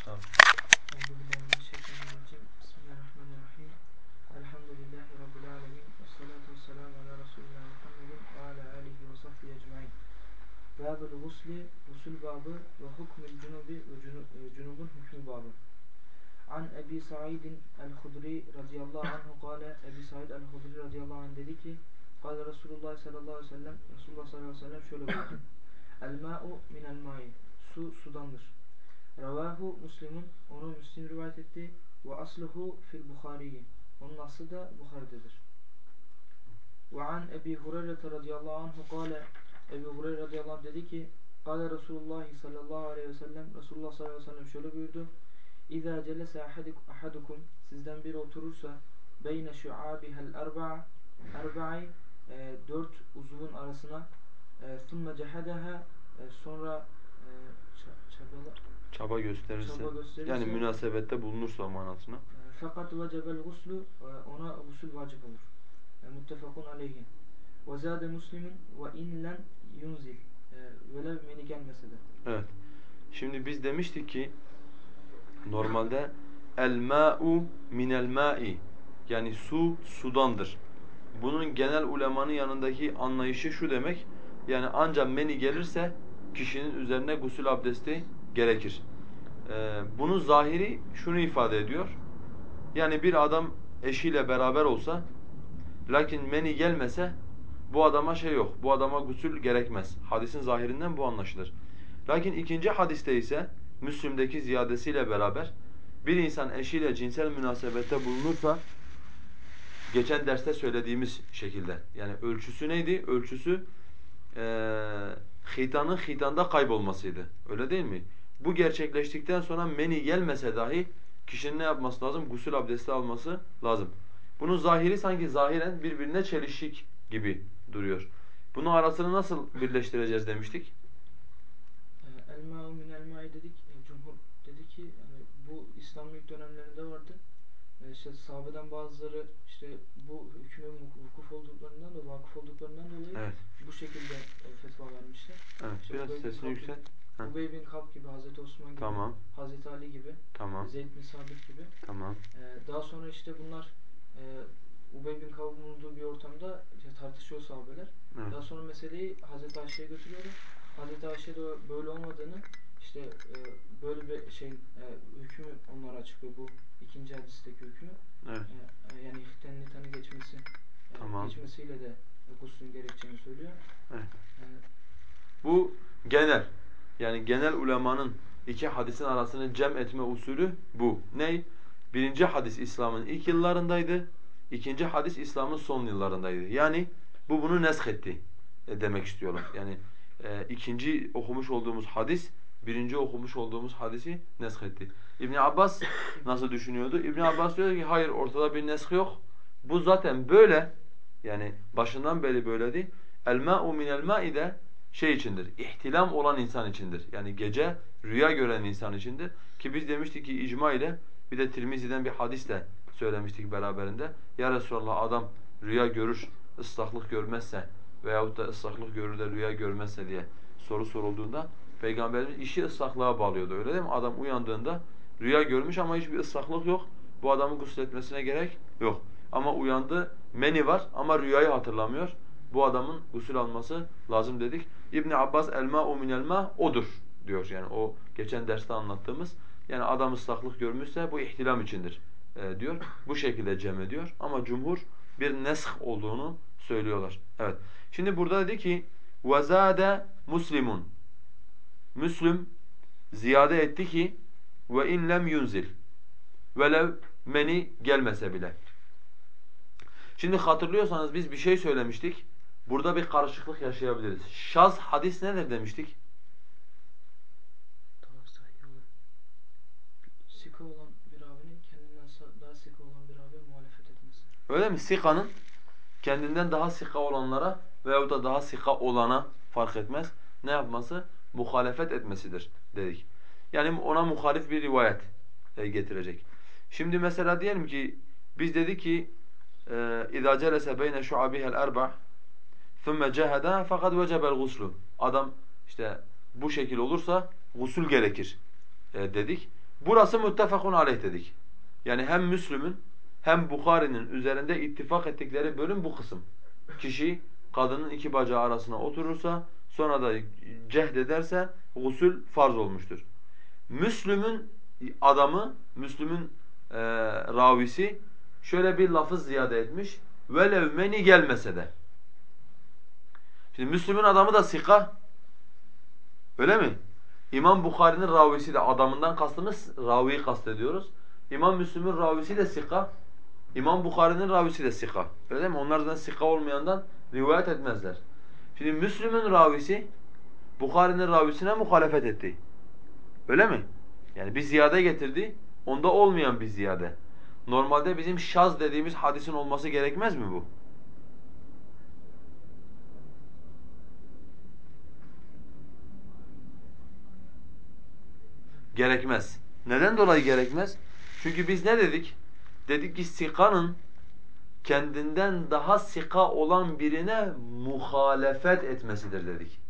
Başla abi. Euzubillahimineşşeytanirracim. Bismillahirrahmanirrahim. Elhamdülillahi Rabbil alemin. Vessalatu vesselamu ala Resulina Muhammedin ve ala alihi ve sahbihi ecmain. Babül gusli, usul babı ve hukmül cunubi ve e, cunubun hükmü babı. An Ebi Sa'id el-Hudri radıyallahu anhu kâle Ebi Sa'id el-Hudri radıyallahu anh dedi ki Kâle Resulullah sallallahu aleyhi ve sellem Resulullah sallallahu aleyhi ve sellem şöyle buyurdu. El-mâ'u minel ma'i Su sudandır. Ravahu Müslim'in onu Müslim rivayet etti ve asluhu fil Bukhari'yi. Onun aslı da Bukhari'dedir. Ve an Ebi Hureyre radıyallahu anhu kâle Ebi Hureyre radıyallahu anh dedi ki Kâle Resulullah sallallahu aleyhi ve sellem Resulullah sallallahu aleyhi ve sellem şöyle buyurdu. İzâ celese ahadukum sizden biri oturursa beyne şu'abihel erba'a erba'i e, dört uzuvun arasına e, thumme e, sonra e, çabala, Çaba gösterirse, çaba gösterirse yani münasebette bulunursa manasına. e, fakat vecebel guslu e, ona gusül vacip olur. E, muttefakun aleyhi. Ve zâde muslimin ve in lem yunzil. Velev meni gelmese de. Evet. Şimdi biz demiştik ki normalde el ma'u minel ma'i yani su sudandır. Bunun genel ulemanın yanındaki anlayışı şu demek. Yani ancak meni gelirse kişinin üzerine gusül abdesti gerekir. Ee, bunun zahiri şunu ifade ediyor. Yani bir adam eşiyle beraber olsa lakin meni gelmese bu adama şey yok. Bu adama gusül gerekmez. Hadisin zahirinden bu anlaşılır. Lakin ikinci hadiste ise Müslim'deki ziyadesiyle beraber bir insan eşiyle cinsel münasebette bulunursa geçen derste söylediğimiz şekilde yani ölçüsü neydi? Ölçüsü eee hitanın hitanda kaybolmasıydı. Öyle değil mi? Bu gerçekleştikten sonra meni gelmese dahi kişinin ne yapması lazım? Gusül abdesti alması lazım. Bunun zahiri sanki zahiren birbirine çelişik gibi duruyor. Bunun arasını nasıl birleştireceğiz demiştik? E, El ma'u minel ma'i dedik. E, Cumhur dedi ki yani bu İslam'ın ilk dönemlerinde vardı. E, işte sahabeden bazıları işte bu hüküme vukuf olduklarından da vakıf olduklarından dolayı Evet. bu şekilde e, fetva vermişler. Evet. İşte Biraz sesini yükselt. Ha. Ubey bin Kab gibi, Hazreti Osman gibi, Tamam. Hazreti Ali gibi, Tamam. Zeyd bin Sabit gibi. Tamam. E, daha sonra işte bunlar e, Ubey bin Kab'ın bulunduğu bir ortamda işte tartışıyor sahabeler. Evet. Daha sonra meseleyi Hazreti Ayşe'ye götürüyorlar. Hazreti Ayşe de böyle olmadığını işte e, böyle bir şey e, hükmü onlara açıklıyor bu ikinci hadisteki hükmü. Evet. E, e, yani ihten nitanı geçmesi e, Tamam. geçmesiyle de e, guslün gerekeceğini söylüyor. Evet. E, Bu genel. Yani genel ulemanın iki hadisin arasını cem etme usulü bu. Ney? Birinci hadis İslam'ın ilk yıllarındaydı. İkinci hadis İslam'ın son yıllarındaydı. Yani bu bunu nesk etti e, demek istiyorlar. Yani e, ikinci okumuş olduğumuz hadis birinci okumuş olduğumuz hadisi nesk etti. İbn Abbas nasıl düşünüyordu? İbn Abbas diyor ki hayır ortada bir nesk yok. Bu zaten böyle. Yani başından beri böyledi. El ma'u minel ma'i de şey içindir, ihtilam olan insan içindir. Yani gece rüya gören insan içindir. Ki biz demiştik ki icma ile bir de Tirmizi'den bir hadis de söylemiştik beraberinde. Ya Resulallah adam rüya görür, ıslaklık görmezse veyahut da ıslaklık görür de rüya görmezse diye soru sorulduğunda Peygamberimiz işi ıslaklığa bağlıyordu öyle değil mi? Adam uyandığında rüya görmüş ama hiçbir ıslaklık yok. Bu adamın gusletmesine gerek yok. Ama uyandı, meni var ama rüyayı hatırlamıyor. Bu adamın gusül alması lazım dedik. İbn Abbas elma minel ma odur diyor. Yani o geçen derste anlattığımız. Yani adam ıslaklık görmüşse bu ihtilam içindir e, diyor. Bu şekilde cem ediyor. Ama cumhur bir nesh olduğunu söylüyorlar. Evet. Şimdi burada dedi ki وَزَادَ muslimun. Müslüm ziyade etti ki ve in lem yunzil. Velev meni gelmese bile. Şimdi hatırlıyorsanız biz bir şey söylemiştik. Burada bir karışıklık yaşayabiliriz. Şaz hadis nedir demiştik? daha sahih olan sika olan bir ravinin kendinden sa- daha sika olan bir raviye muhalefet etmesi. Öyle mi? Sika'nın kendinden daha sika olanlara veyahut da daha sika olana fark etmez. Ne yapması? Muhalefet etmesidir dedik. Yani ona muhalif bir rivayet e, getirecek. Şimdi mesela diyelim ki biz dedik ki اِذَا جَلَسَ بَيْنَ شُعَبِهَا الْاَرْبَعِ ثُمَّ جَهَدَا فَقَدْ وَجَبَ الْغُسْلُ Adam işte bu şekil olursa gusül gerekir e, dedik. Burası muttefakun aleyh dedik. Yani hem Müslüm'ün hem Bukhari'nin üzerinde ittifak ettikleri bölüm bu kısım. Kişi kadının iki bacağı arasına oturursa sonra da cehd ederse gusül farz olmuştur. Müslüm'ün adamı, Müslüm'ün e, ravisi şöyle bir lafız ziyade etmiş. Velev meni gelmese de. Şimdi Müslüm'ün adamı da sika. Öyle mi? İmam Bukhari'nin ravisi de adamından kastımız raviyi kastediyoruz. İmam Müslüm'ün ravisi de sika. İmam Bukhari'nin ravisi de sika. Öyle mi? Onlar zaten sika olmayandan rivayet etmezler. Şimdi Müslüm'ün ravisi Bukhari'nin ravisine muhalefet etti. Öyle mi? Yani bir ziyade getirdi. Onda olmayan bir ziyade. Normalde bizim şaz dediğimiz hadisin olması gerekmez mi bu? Gerekmez. Neden dolayı gerekmez? Çünkü biz ne dedik? Dedik ki sikanın kendinden daha sika olan birine muhalefet etmesidir dedik.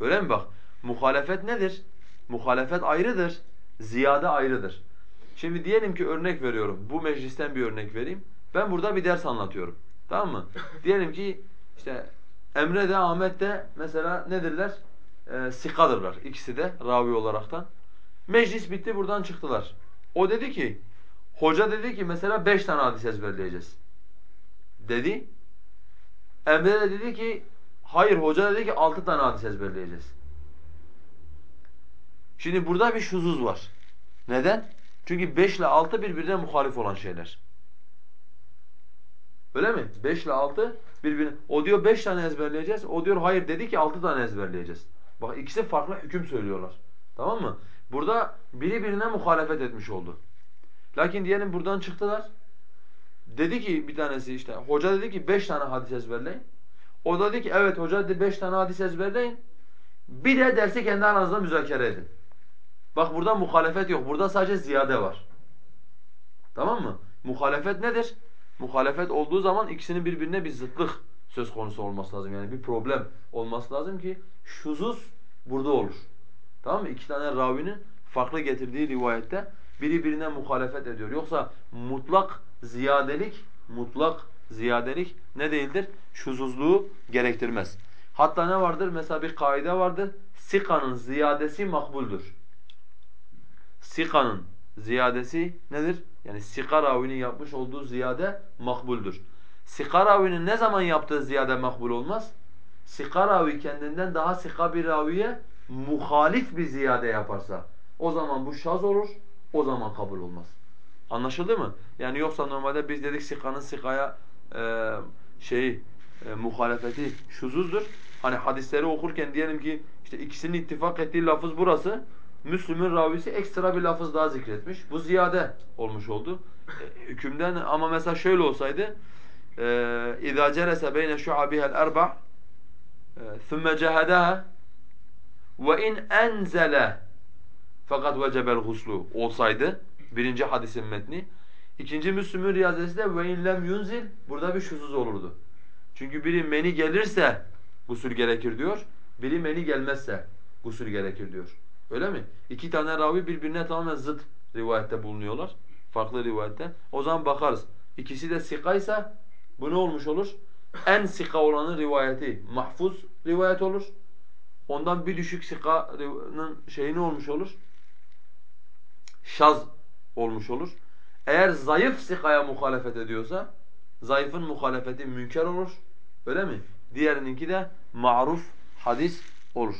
Öyle mi bak? Muhalefet nedir? Muhalefet ayrıdır, ziyade ayrıdır. Şimdi diyelim ki örnek veriyorum. Bu meclisten bir örnek vereyim. Ben burada bir ders anlatıyorum. Tamam mı? diyelim ki işte Emre de Ahmet de mesela nedirler? Ee, sikadırlar ikisi de ravi olaraktan. Meclis bitti buradan çıktılar. O dedi ki, hoca dedi ki mesela beş tane hadis ezberleyeceğiz. Dedi. Emre de dedi ki, hayır hoca dedi ki altı tane hadis ezberleyeceğiz. Şimdi burada bir şuzuz var. Neden? Çünkü beş ile altı birbirine muhalif olan şeyler. Öyle mi? Beş ile altı birbirine... O diyor beş tane ezberleyeceğiz. O diyor hayır dedi ki altı tane ezberleyeceğiz. Bak ikisi farklı hüküm söylüyorlar. Tamam mı? Burada biri birine muhalefet etmiş oldu. Lakin diyelim buradan çıktılar. Dedi ki bir tanesi işte hoca dedi ki beş tane hadis ezberleyin. O da dedi ki evet hoca dedi beş tane hadis ezberleyin. Bir de dersi kendi aranızda müzakere edin. Bak burada muhalefet yok. Burada sadece ziyade var. Tamam mı? Muhalefet nedir? Muhalefet olduğu zaman ikisinin birbirine bir zıtlık söz konusu olması lazım. Yani bir problem olması lazım ki şuzuz burada olur. Tamam mı? İki tane ravinin farklı getirdiği rivayette biri birine muhalefet ediyor. Yoksa mutlak ziyadelik, mutlak ziyadelik ne değildir? Şuzuzluğu gerektirmez. Hatta ne vardır? Mesela bir kaide vardır. Sika'nın ziyadesi makbuldür. Sika'nın ziyadesi nedir? Yani Sika ravinin yapmış olduğu ziyade makbuldür. Sika ravinin ne zaman yaptığı ziyade makbul olmaz? Sika ravi kendinden daha sika bir raviye muhalif bir ziyade yaparsa o zaman bu şaz olur, o zaman kabul olmaz. Anlaşıldı mı? Yani yoksa normalde biz dedik sikanın sikaya e, şeyi e, muhalefeti şuzuzdur. Hani hadisleri okurken diyelim ki işte ikisinin ittifak ettiği lafız burası. Müslüm'ün ravisi ekstra bir lafız daha zikretmiş. Bu ziyade olmuş oldu. E, hükümden ama mesela şöyle olsaydı اِذَا جَلَسَ بَيْنَ شُعَبِهَا الْأَرْبَعِ ثُمَّ جَهَدَهَا ve in enzele fakat vecebel huslu olsaydı birinci hadisin metni. İkinci Müslüm'ün riyazesi de ve in lem yunzil burada bir şuzuz olurdu. Çünkü biri meni gelirse gusül gerekir diyor. Biri meni gelmezse gusül gerekir diyor. Öyle mi? İki tane ravi birbirine tamamen zıt rivayette bulunuyorlar. Farklı rivayette. O zaman bakarız. İkisi de sikaysa bu ne olmuş olur? En sika olanın rivayeti mahfuz rivayet olur. Ondan bir düşük sikanın şeyi ne olmuş olur? şaz olmuş olur. Eğer zayıf sikaya muhalefet ediyorsa zayıfın muhalefeti münker olur. Öyle mi? Diğerininki de maruf hadis olur.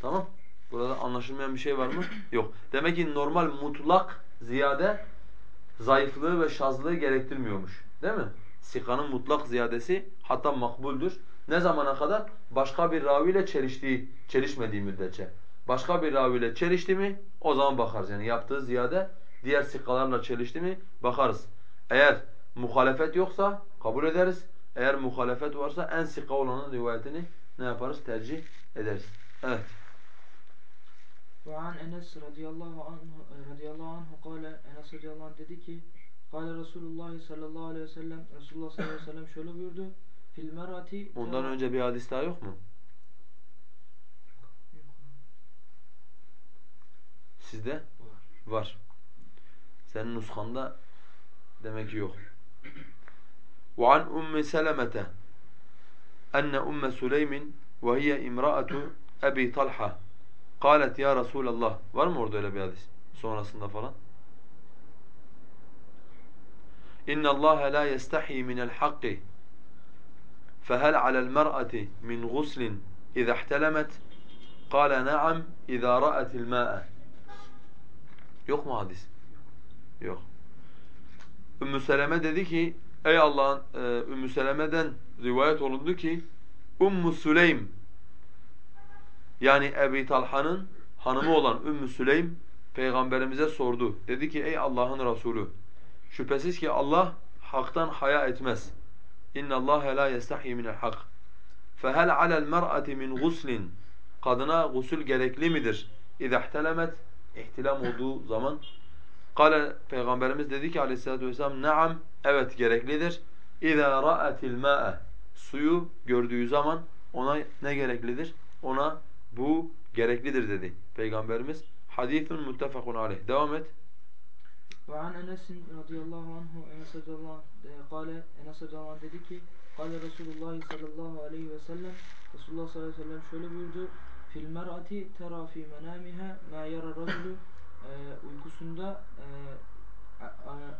Tamam? Burada anlaşılmayan bir şey var mı? Yok. Demek ki normal mutlak ziyade zayıflığı ve şazlığı gerektirmiyormuş. Değil mi? Sikanın mutlak ziyadesi hatta makbuldür. Ne zamana kadar? Başka bir raviyle çeliştiği, çelişmediği müddetçe. Başka bir raviyle çelişti mi o zaman bakarız. Yani yaptığı ziyade diğer sikalarla çelişti mi bakarız. Eğer muhalefet yoksa kabul ederiz. Eğer muhalefet varsa en sika olanın rivayetini ne yaparız? Tercih ederiz. Evet. وعن Enes radıyallahu anh radıyallahu anh kâle Enes radıyallahu anh dedi ki Kâle Resulullah sallallahu aleyhi ve sellem Resulullah sallallahu aleyhi ve sellem şöyle buyurdu Fil merati Ondan önce bir hadis daha yok mu? Sizde? Var. Senin nuskanda demek ki yok. وعن أم سلمة أن أم سليم وهي امرأة أبي طلحة قالت يا رسول الله Var mı orada öyle bir hadis? Sonrasında falan. إن الله لا يستحي من الحق فهل على المرأة من غسل إذا احتلمت قال نعم إذا رأت الماء Yok mu hadis? Yok. Ümmü Seleme dedi ki ey Allah'ın e, Ümmü Seleme'den rivayet olundu ki Ummu Süleym yani Ebi Talha'nın hanımı olan Ümmü Süleym peygamberimize sordu. Dedi ki ey Allah'ın Resulü şüphesiz ki Allah haktan haya etmez. İnna Allah la yestahi minel hak. Fehel alel mer'ati min guslin kadına gusül gerekli midir? İza ihtelemet ihtilam olduğu zaman Kale Peygamberimiz dedi ki aleyhissalatu vesselam naam evet gereklidir. İza ra'atil ma'a suyu gördüğü zaman ona ne gereklidir? Ona bu gereklidir dedi Peygamberimiz. Hadisun muttefakun aleyh. Devam et. Ve an Enes radıyallahu anhu Enes radıyallahu e, kale Enes radıyallahu anh dedi ki kale Resulullah sallallahu aleyhi ve sellem Resulullah sallallahu aleyhi ve sellem şöyle buyurdu. Fil mer'ati tera fi menamiha ma yara raculu. E, uykusunda e, a, a,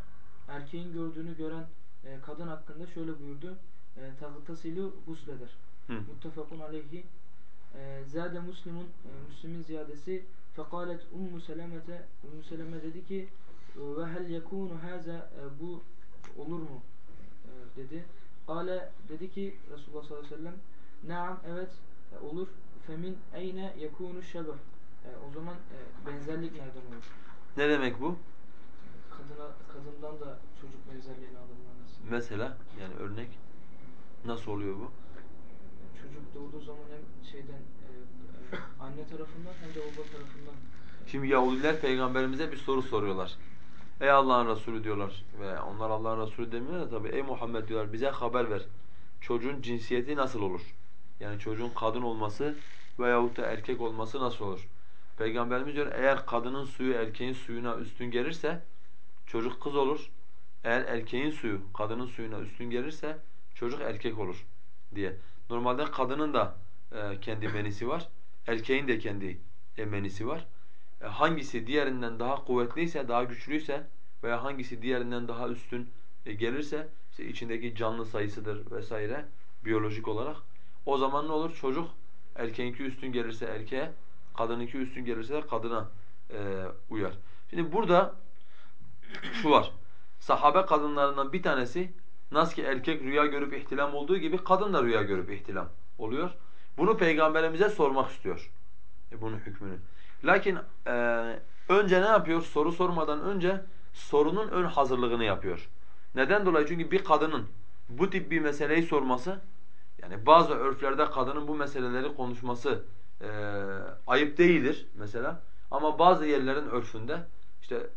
erkeğin gördüğünü gören e, kadın hakkında şöyle buyurdu. E, tagtasilu gusleder muttefakun aleyhi. E, zade muslimun e, muslimin ziyadesi. Fekalet ummu selemete ummu seleme dedi ki ve hel yekunu haza e, bu olur mu e, dedi. Kale dedi ki Resulullah sallallahu aleyhi ve sellem Naam evet e, olur. Femin eyne yekunu şebeh. O zaman e, benzerlik nereden olur? Ne demek bu? Kadına kadından da çocuk benzerliğini alır manası. Mesela yani örnek nasıl oluyor bu? Çocuk doğduğu zaman hem şeyden anne tarafından hem de baba tarafından Şimdi Yahudiler peygamberimize bir soru soruyorlar. Ey Allah'ın Resulü diyorlar ve onlar Allah'ın Resulü demiyorlar tabii. Ey Muhammed diyorlar bize haber ver. Çocuğun cinsiyeti nasıl olur? Yani çocuğun kadın olması veyahut da erkek olması nasıl olur? Peygamberimiz diyor eğer kadının suyu erkeğin suyuna üstün gelirse çocuk kız olur. Eğer erkeğin suyu kadının suyuna üstün gelirse çocuk erkek olur diye. Normalde kadının da e, kendi menisi var. Erkeğin de kendi menisi var. E, hangisi diğerinden daha kuvvetliyse, daha güçlüyse veya hangisi diğerinden daha üstün e, gelirse işte içindeki canlı sayısıdır vesaire biyolojik olarak o zaman ne olur? Çocuk erkeğinki üstün gelirse erkeğe, kadınınki üstün gelirse de kadına e, uyar. Şimdi burada şu var. Sahabe kadınlarından bir tanesi nasıl ki erkek rüya görüp ihtilam olduğu gibi kadın da rüya görüp ihtilam oluyor. Bunu peygamberimize sormak istiyor. E bunun hükmünü. Lakin e, önce ne yapıyor? Soru sormadan önce sorunun ön hazırlığını yapıyor. Neden dolayı? Çünkü bir kadının bu tip bir meseleyi sorması, yani bazı örflerde kadının bu meseleleri konuşması e, ayıp değildir mesela. Ama bazı yerlerin örfünde işte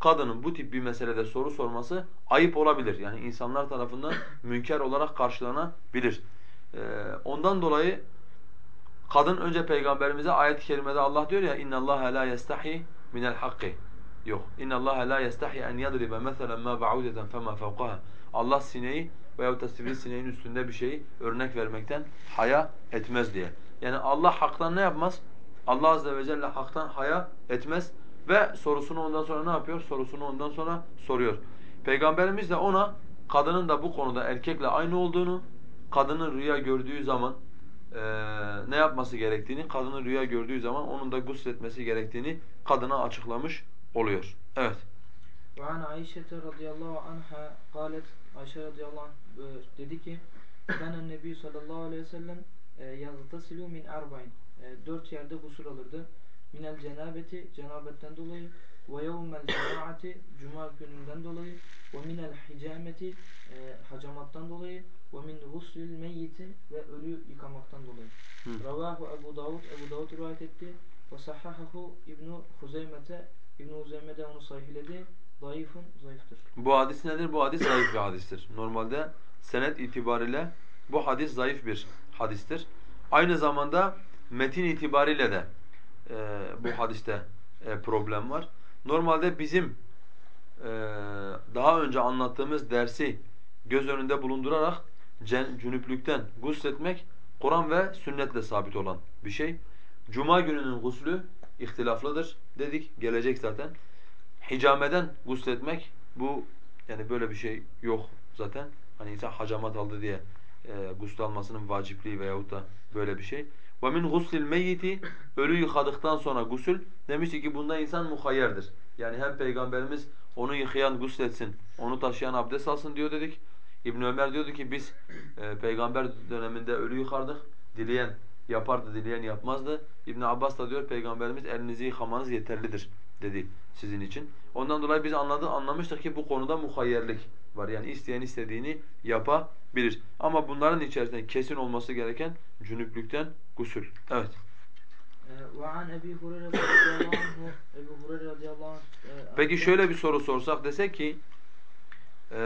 kadının bu tip bir meselede soru sorması ayıp olabilir. Yani insanlar tarafından münker olarak karşılanabilir. E, ondan dolayı Kadın önce peygamberimize ayet-i kerimede Allah diyor ya inna Allah la yestahi minel hakki. Yok. İnna Allah la yestahi en yadriba meselen ma ba'udeten fema fawqaha. Allah sineği veyahut da sineğin üstünde bir şeyi örnek vermekten haya etmez diye. Yani Allah haktan ne yapmaz? Allah azze ve celle haktan haya etmez ve sorusunu ondan sonra ne yapıyor? Sorusunu ondan sonra soruyor. Peygamberimiz de ona kadının da bu konuda erkekle aynı olduğunu, kadının rüya gördüğü zaman e, ne yapması gerektiğini, kadının rüya gördüğü zaman onun da gusletmesi gerektiğini kadına açıklamış oluyor. Evet. وعن عائشة رضي الله عنها قالت Ayşe radıyallahu anh e, dedi ki Kana Nebi sallallahu aleyhi ve sellem e, yagtasilu min arba'in e, dört yerde gusül alırdı. Minel cenabeti cenabetten dolayı ve yevmel cemaati cuma gününden dolayı ve minel hicameti e, hacamattan dolayı ve min guslil meyyiti ve ölü yıkamaktan dolayı. Ravahu Ebu Davud Ebu Davud rivayet etti ve sahahahu İbnu Huzeymete İbnu Huzeyme de onu sahihledi. Zayıfın zayıftır. Bu hadis nedir? Bu hadis zayıf bir hadistir. Normalde senet itibariyle bu hadis zayıf bir hadistir. Aynı zamanda metin itibariyle de e, bu hadiste e, problem var. Normalde bizim e, daha önce anlattığımız dersi göz önünde bulundurarak cünüplükten gusletmek Kur'an ve sünnetle sabit olan bir şey. Cuma gününün guslü ihtilaflıdır dedik. Gelecek zaten. Hicameden gusletmek bu yani böyle bir şey yok zaten. Hani insan hacamat aldı diye e, gusül almasının vacipliği veyahut da böyle bir şey. Ve min guslil meyyiti ölü yıkadıktan sonra gusül demişti ki bunda insan muhayyerdir. Yani hem peygamberimiz onu yıkayan gusletsin, onu taşıyan abdest alsın diyor dedik. İbn Ömer diyordu ki biz e, peygamber döneminde ölü yıkardık. Dileyen yapardı, dileyen yapmazdı. İbn Abbas da diyor peygamberimiz elinizi yıkamanız yeterlidir dedi sizin için. Ondan dolayı biz anladı, anlamıştık ki bu konuda muhayyerlik var. Yani isteyen istediğini yapabilir. Ama bunların içerisinde kesin olması gereken cünüplükten gusül. Evet. Peki şöyle bir soru sorsak desek ki e,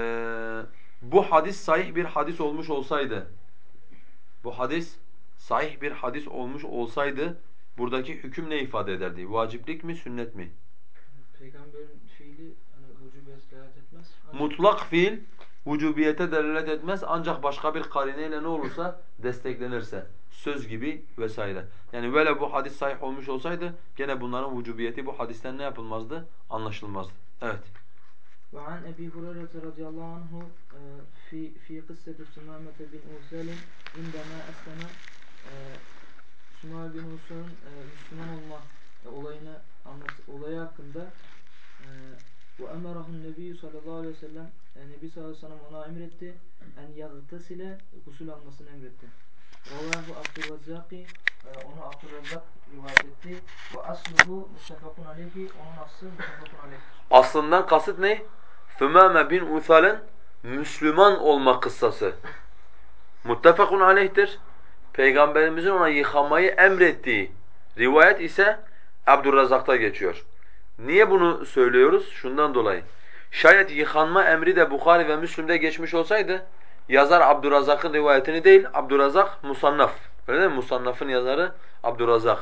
bu hadis sahih bir hadis olmuş olsaydı bu hadis sahih bir hadis olmuş olsaydı buradaki hüküm ne ifade ederdi? Vaciplik mi, sünnet mi? Peygamberin fiili hani vücubiyet delalet etmez. Ancak Mutlak fiil vücubiyete delalet etmez ancak başka bir karineyle ne olursa desteklenirse söz gibi vesaire. Yani böyle bu hadis sahih olmuş olsaydı gene bunların vücubiyeti bu hadisten ne yapılmazdı? Anlaşılmazdı. Evet. وعن أبي هريرة رضي الله عنه e, في في قصة سمامة بن أوسال عندما أسلم e, Sümame bin Usul'un e, Müslüman olma e, olayını anlat olayı hakkında e, ve emerahun Nebi sallallahu aleyhi ve sellem e, Nebi sallallahu aleyhi ve sellem ona emretti en yagtasile gusül almasını emretti. Ravahu Abdurrazzaki e, onu Abdurrazzak rivayet etti. Ve asluhu muttefakun aleyhi onun aslı muttefakun aleyhi. Aslından kasıt ne? Fümame bin Uthal'ın Müslüman olma kıssası. Muttefakun aleyhtir. Peygamberimizin ona yıkamayı emrettiği rivayet ise Abdurrazak'ta geçiyor. Niye bunu söylüyoruz? Şundan dolayı. Şayet yıkanma emri de Bukhari ve Müslim'de geçmiş olsaydı yazar Abdurrazak'ın rivayetini değil, Abdurrazak Musannaf. Öyle değil mi? Musannaf'ın yazarı Abdurrazak.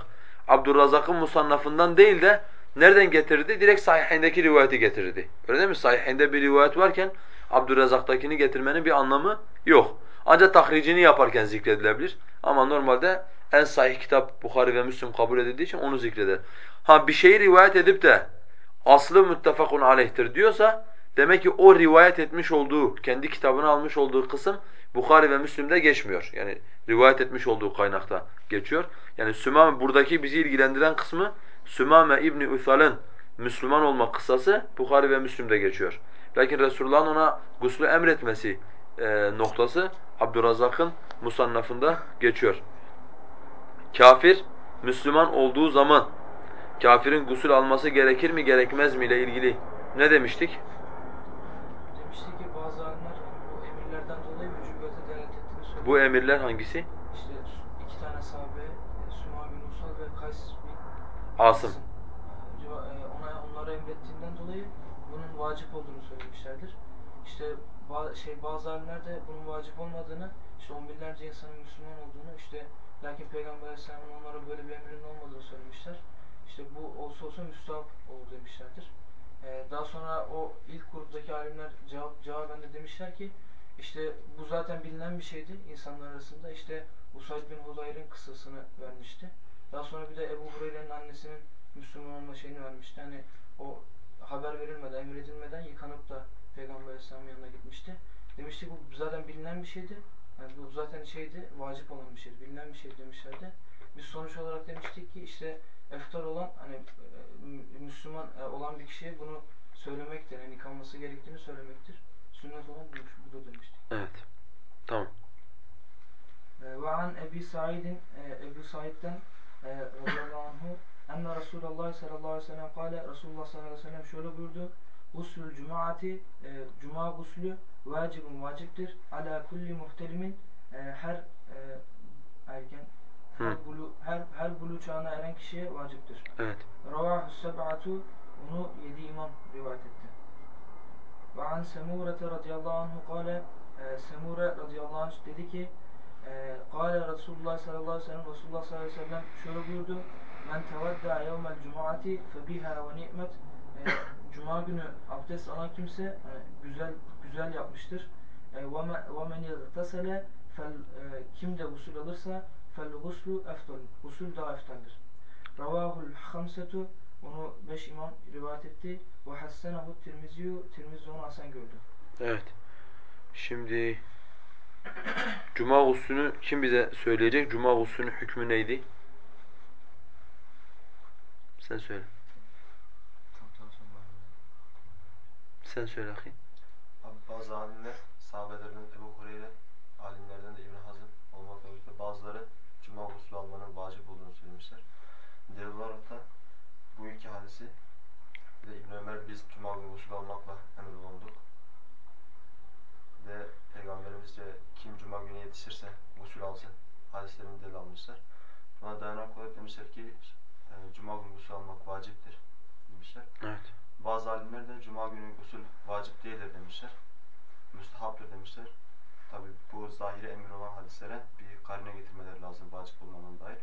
Abdurrazak'ın Musannaf'ından değil de nereden getirdi? Direkt Sahihindeki rivayeti getirdi. Öyle değil mi? Sahihinde bir rivayet varken Abdurrazak'takini getirmenin bir anlamı yok. Ancak tahricini yaparken zikredilebilir. Ama normalde en sahih kitap Bukhari ve Müslim kabul edildiği için onu zikreder. Ha bir şeyi rivayet edip de aslı muttefakun aleyhtir diyorsa demek ki o rivayet etmiş olduğu, kendi kitabını almış olduğu kısım Bukhari ve Müslim'de geçmiyor. Yani rivayet etmiş olduğu kaynakta geçiyor. Yani Sümame buradaki bizi ilgilendiren kısmı Sümame İbni Üthal'ın Müslüman olma kıssası Bukhari ve Müslim'de geçiyor. Lakin Resulullah'ın ona guslü emretmesi e, noktası Abdurrazzak'ın musannafında geçiyor. Kafir Müslüman olduğu zaman kafirin gusül alması gerekir mi gerekmez mi ile ilgili ne demiştik? Demişti ki bazı alimler bu emirlerden dolayı vücubiyete delalet ettiğini söylüyor. Bu emirler hangisi? İşte iki tane sahabe e, Sümame bin Usal ve Kays bin Asım. e, civa- e, ona onlara emrettiğinden dolayı bunun vacip olduğunu söylemişlerdir. İşte ba- şey bazı alimler de bunun vacip olmadığını, işte on binlerce insanın Müslüman olduğunu, işte lakin Peygamber Aleyhisselam'ın onlara böyle bir emrinin olmadığını söylemişler. İşte bu olsa olsa müstahap olur demişlerdir. Ee, daha sonra o ilk gruptaki alimler cevap cevaben de demişler ki işte bu zaten bilinen bir şeydi insanlar arasında. İşte Usayd bin Hudayr'ın kıssasını vermişti. Daha sonra bir de Ebu Hureyre'nin annesinin Müslüman olma şeyini vermişti. Hani o haber verilmeden, emredilmeden yıkanıp da Peygamber Aleyhisselam'ın yanına gitmişti. Demişti bu zaten bilinen bir şeydi. Yani bu zaten şeydi, vacip olan bir şeydi, bilinen bir şeydi demişlerdi. Biz sonuç olarak demiştik ki işte eftar olan hani e, mü- Müslüman e, olan bir kişiye bunu söylemektir. Yani yıkanması gerektiğini söylemektir. Sünnet olan bu, budur demiştik. Evet. Tamam. E, Ve an Ebi Said'in Ebu Said'den radıyallahu anhu enne Resulullah sallallahu aleyhi ve sellem kâle Resulullah sallallahu aleyhi ve sellem şöyle buyurdu Guslül cumaati e, cuma guslü vacibun vaciptir ala kulli muhtelimin e, her e, erken her bulu her her bulu çağına eren kişiye vaciptir. Evet. Ravahu seb'atu onu yedi imam rivayet etti. Ve an Semurete radıyallahu anhu kâle e, Semure radıyallahu anh dedi ki e, Kâle Resulullah sallallahu aleyhi ve sellem Resulullah sallallahu aleyhi ve sellem şöyle buyurdu Men tevedda yevmel cuma'ati febiha ve ni'met e, Cuma günü abdest alan kimse yani güzel güzel yapmıştır. Ve men irtasale fel kim de gusül alırsa guslu eftal. Gusül daha eftaldir. Ravahul hamsetu onu beş imam rivayet etti. Ve hassenahu tirmiziyu tirmizi onu hasen gördü. Evet. Şimdi Cuma guslünü kim bize söyleyecek? Cuma guslünün hükmü neydi? Sen söyle. Sen söyle. Abi bazı alimler, sahabelerden Ebu Hureyre, alimlerden de İbn Hazm olmakla birlikte bazıları Cuma guslu almanın vacip olduğunu söylemişler. Delil olarak da bu iki hadisi ve İbn Ömer biz Cuma günü gusül almakla emrolunduk. Ve Peygamberimiz de kim Cuma günü yetişirse gusül alsın hadislerini delil almışlar. Buna dayanak olarak demişler ki e, Cuma günü gusül almak vaciptir demişler. Evet. Bazı alimler de Cuma günü gusül vacip değildir demişler. Müstehaptır demişler. Tabi bu zahire emir olan hadislere bir karine getirmeleri lazım vacip olmanın dair.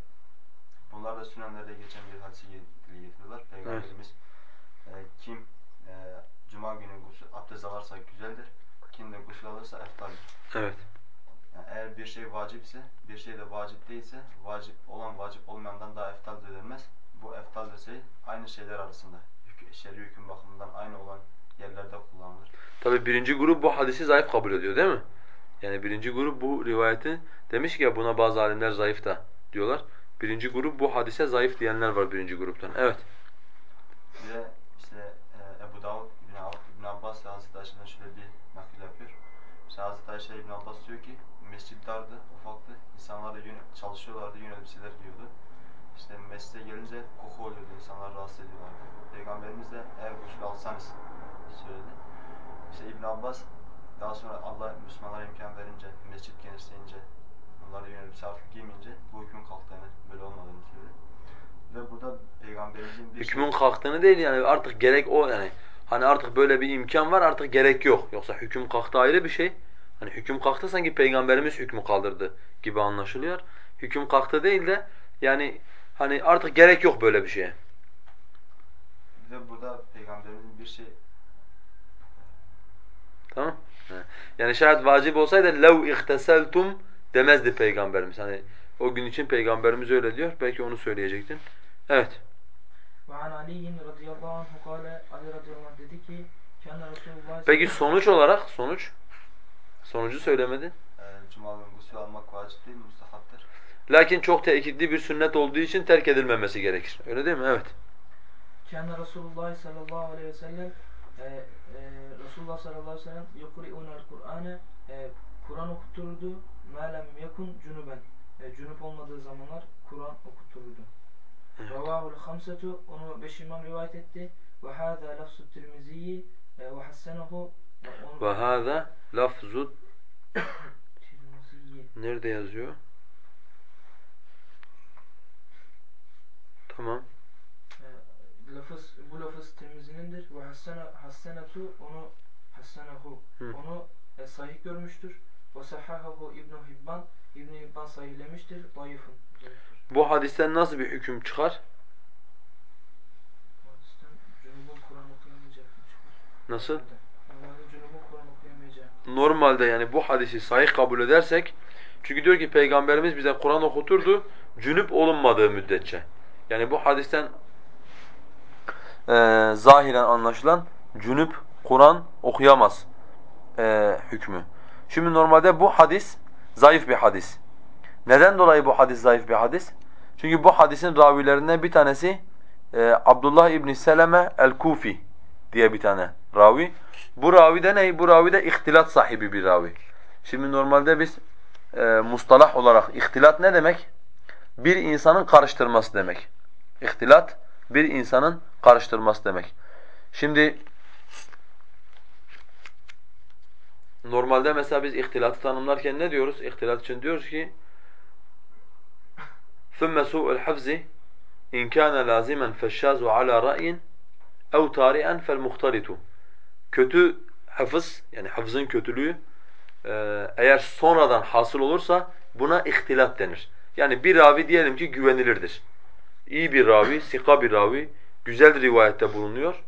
Bunlar da sünenlerde geçen bir hadisi dile getiriyorlar. Peygamberimiz e, kim e, Cuma günü gusül, abdest alırsa güzeldir. Kim de gusül alırsa eftaldir. Evet. Yani eğer bir şey vacipse, bir şey de vacip değilse, vacip olan vacip olmayandan daha eftaldir denmez. Bu eftaldir şey aynı şeyler arasında şer'i hüküm bakımından aynı olan yerlerde kullanılır. Tabi birinci grup bu hadisi zayıf kabul ediyor değil mi? Yani birinci grup bu rivayeti demiş ki ya buna bazı alimler zayıf da diyorlar. Birinci grup bu hadise zayıf diyenler var birinci gruptan. Evet. Bir de işte e, Ebu Davud İbn, İbn Abbas ve Hazreti Ayşe'den şöyle bir nakil yapıyor. İşte Hazreti Ayşe İbn Abbas diyor ki mescit dardı, ufaktı. İnsanlar da çalışıyorlardı, yün elbiseler giyiyordu. İşte mescide gelince koku oluyordu, insanlar rahatsız ediyorlardı. Peygamberimiz de eğer gusül alsanız söyledi. İşte İbn Abbas daha sonra Allah Müslümanlara imkan verince, mescit genişleyince, onlara yönelip artık giymeyince bu hükmün kalktığını, böyle olmadığını söyledi. Ve burada Peygamberimizin bir Hükmün şey... kalktığını değil yani artık gerek o yani. Hani artık böyle bir imkan var artık gerek yok. Yoksa hüküm kalktı ayrı bir şey. Hani hüküm kalktı sanki Peygamberimiz hükmü kaldırdı gibi anlaşılıyor. Hüküm kalktı değil de yani hani artık gerek yok böyle bir şeye. Bir de burada Peygamberimizin bir şey Tamam? Yani şayet vacip olsaydı lev ihteseltum demezdi peygamberimiz. Hani o gün için peygamberimiz öyle diyor. Belki onu söyleyecektin. Evet. Peki sonuç olarak sonuç sonucu söylemedin. e, Cuma günü gusül almak vacip değil, müstahaptır. Lakin çok tekitli bir sünnet olduğu için terk edilmemesi gerekir. Öyle değil mi? Evet. Kâne Resulullah sallallahu aleyhi ve sellem e, e, Resulullah sallallahu aleyhi ve sellem yukri'unel Kur'ane e, Kur'an okuturdu mâ lem yekun cunuben e, cunup olmadığı zamanlar Kur'an okuturdu. Ravahul hamsetu onu beş imam rivayet etti. Ve hâzâ lafzu tirmiziyi e, ve hassenehu Ve hâzâ lafzu Tirmiziyi nerede yazıyor? Tamam. e, lafız, bu lafız Tirmizi'nindir. Ve hassene, hassenetu onu hassenehu Hı. onu e, sahih görmüştür. Ve sahahahu İbn Hibban İbn Hibban sahihlemiştir. Zayıfın. Bu hadisten nasıl bir hüküm çıkar? Nasıl? Normalde yani bu hadisi sahih kabul edersek çünkü diyor ki peygamberimiz bize Kur'an okuturdu cünüp olunmadığı müddetçe. Yani bu hadisten e, zahiren anlaşılan cünüp Kur'an okuyamaz e, hükmü. Şimdi normalde bu hadis zayıf bir hadis. Neden dolayı bu hadis zayıf bir hadis? Çünkü bu hadisin ravilerinden bir tanesi e, Abdullah İbn Seleme el-Kufi diye bir tane ravi. Bu ravi de ne? Bu ravi de ihtilat sahibi bir ravi. Şimdi normalde biz e, mustalah olarak ihtilat ne demek? Bir insanın karıştırması demek İhtilat bir insanın karıştırması demek. Şimdi normalde mesela biz ihtilatı tanımlarken ne diyoruz? İhtilat için diyoruz ki ثُمَّ سُوءُ الْحَفْزِ اِنْ كَانَ لَازِمًا فَالشَّازُ عَلَى رَأْيٍ اَوْ تَارِئًا فَالْمُخْتَلِطُ Kötü hafız yani hafızın kötülüğü e, eğer sonradan hasıl olursa buna ihtilat denir. Yani bir ravi diyelim ki güvenilirdir. İyi bir ravi, sika bir ravi, güzel rivayette bulunuyor.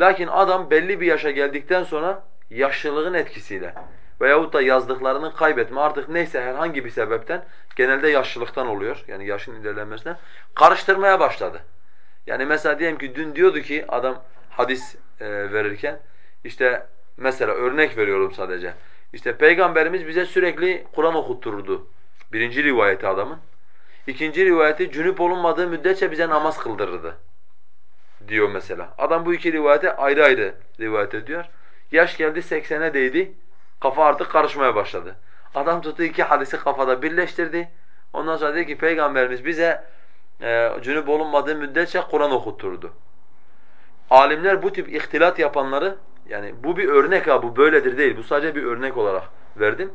Lakin adam belli bir yaşa geldikten sonra yaşlılığın etkisiyle veyahut da yazdıklarını kaybetme artık neyse herhangi bir sebepten genelde yaşlılıktan oluyor yani yaşın ilerlemesinden karıştırmaya başladı. Yani mesela diyelim ki dün diyordu ki adam hadis e, verirken işte mesela örnek veriyorum sadece. İşte peygamberimiz bize sürekli Kur'an okuttururdu. Birinci rivayeti adamın. İkinci rivayeti cünüp olunmadığı müddetçe bize namaz kıldırırdı diyor mesela. Adam bu iki rivayete ayrı ayrı rivayet ediyor. Yaş geldi 80'e değdi. Kafa artık karışmaya başladı. Adam tuttu iki hadisi kafada birleştirdi. Ondan sonra dedi ki Peygamberimiz bize e, cünüp olunmadığı müddetçe Kur'an okutturdu. Alimler bu tip ihtilat yapanları yani bu bir örnek ha bu böyledir değil. Bu sadece bir örnek olarak verdim.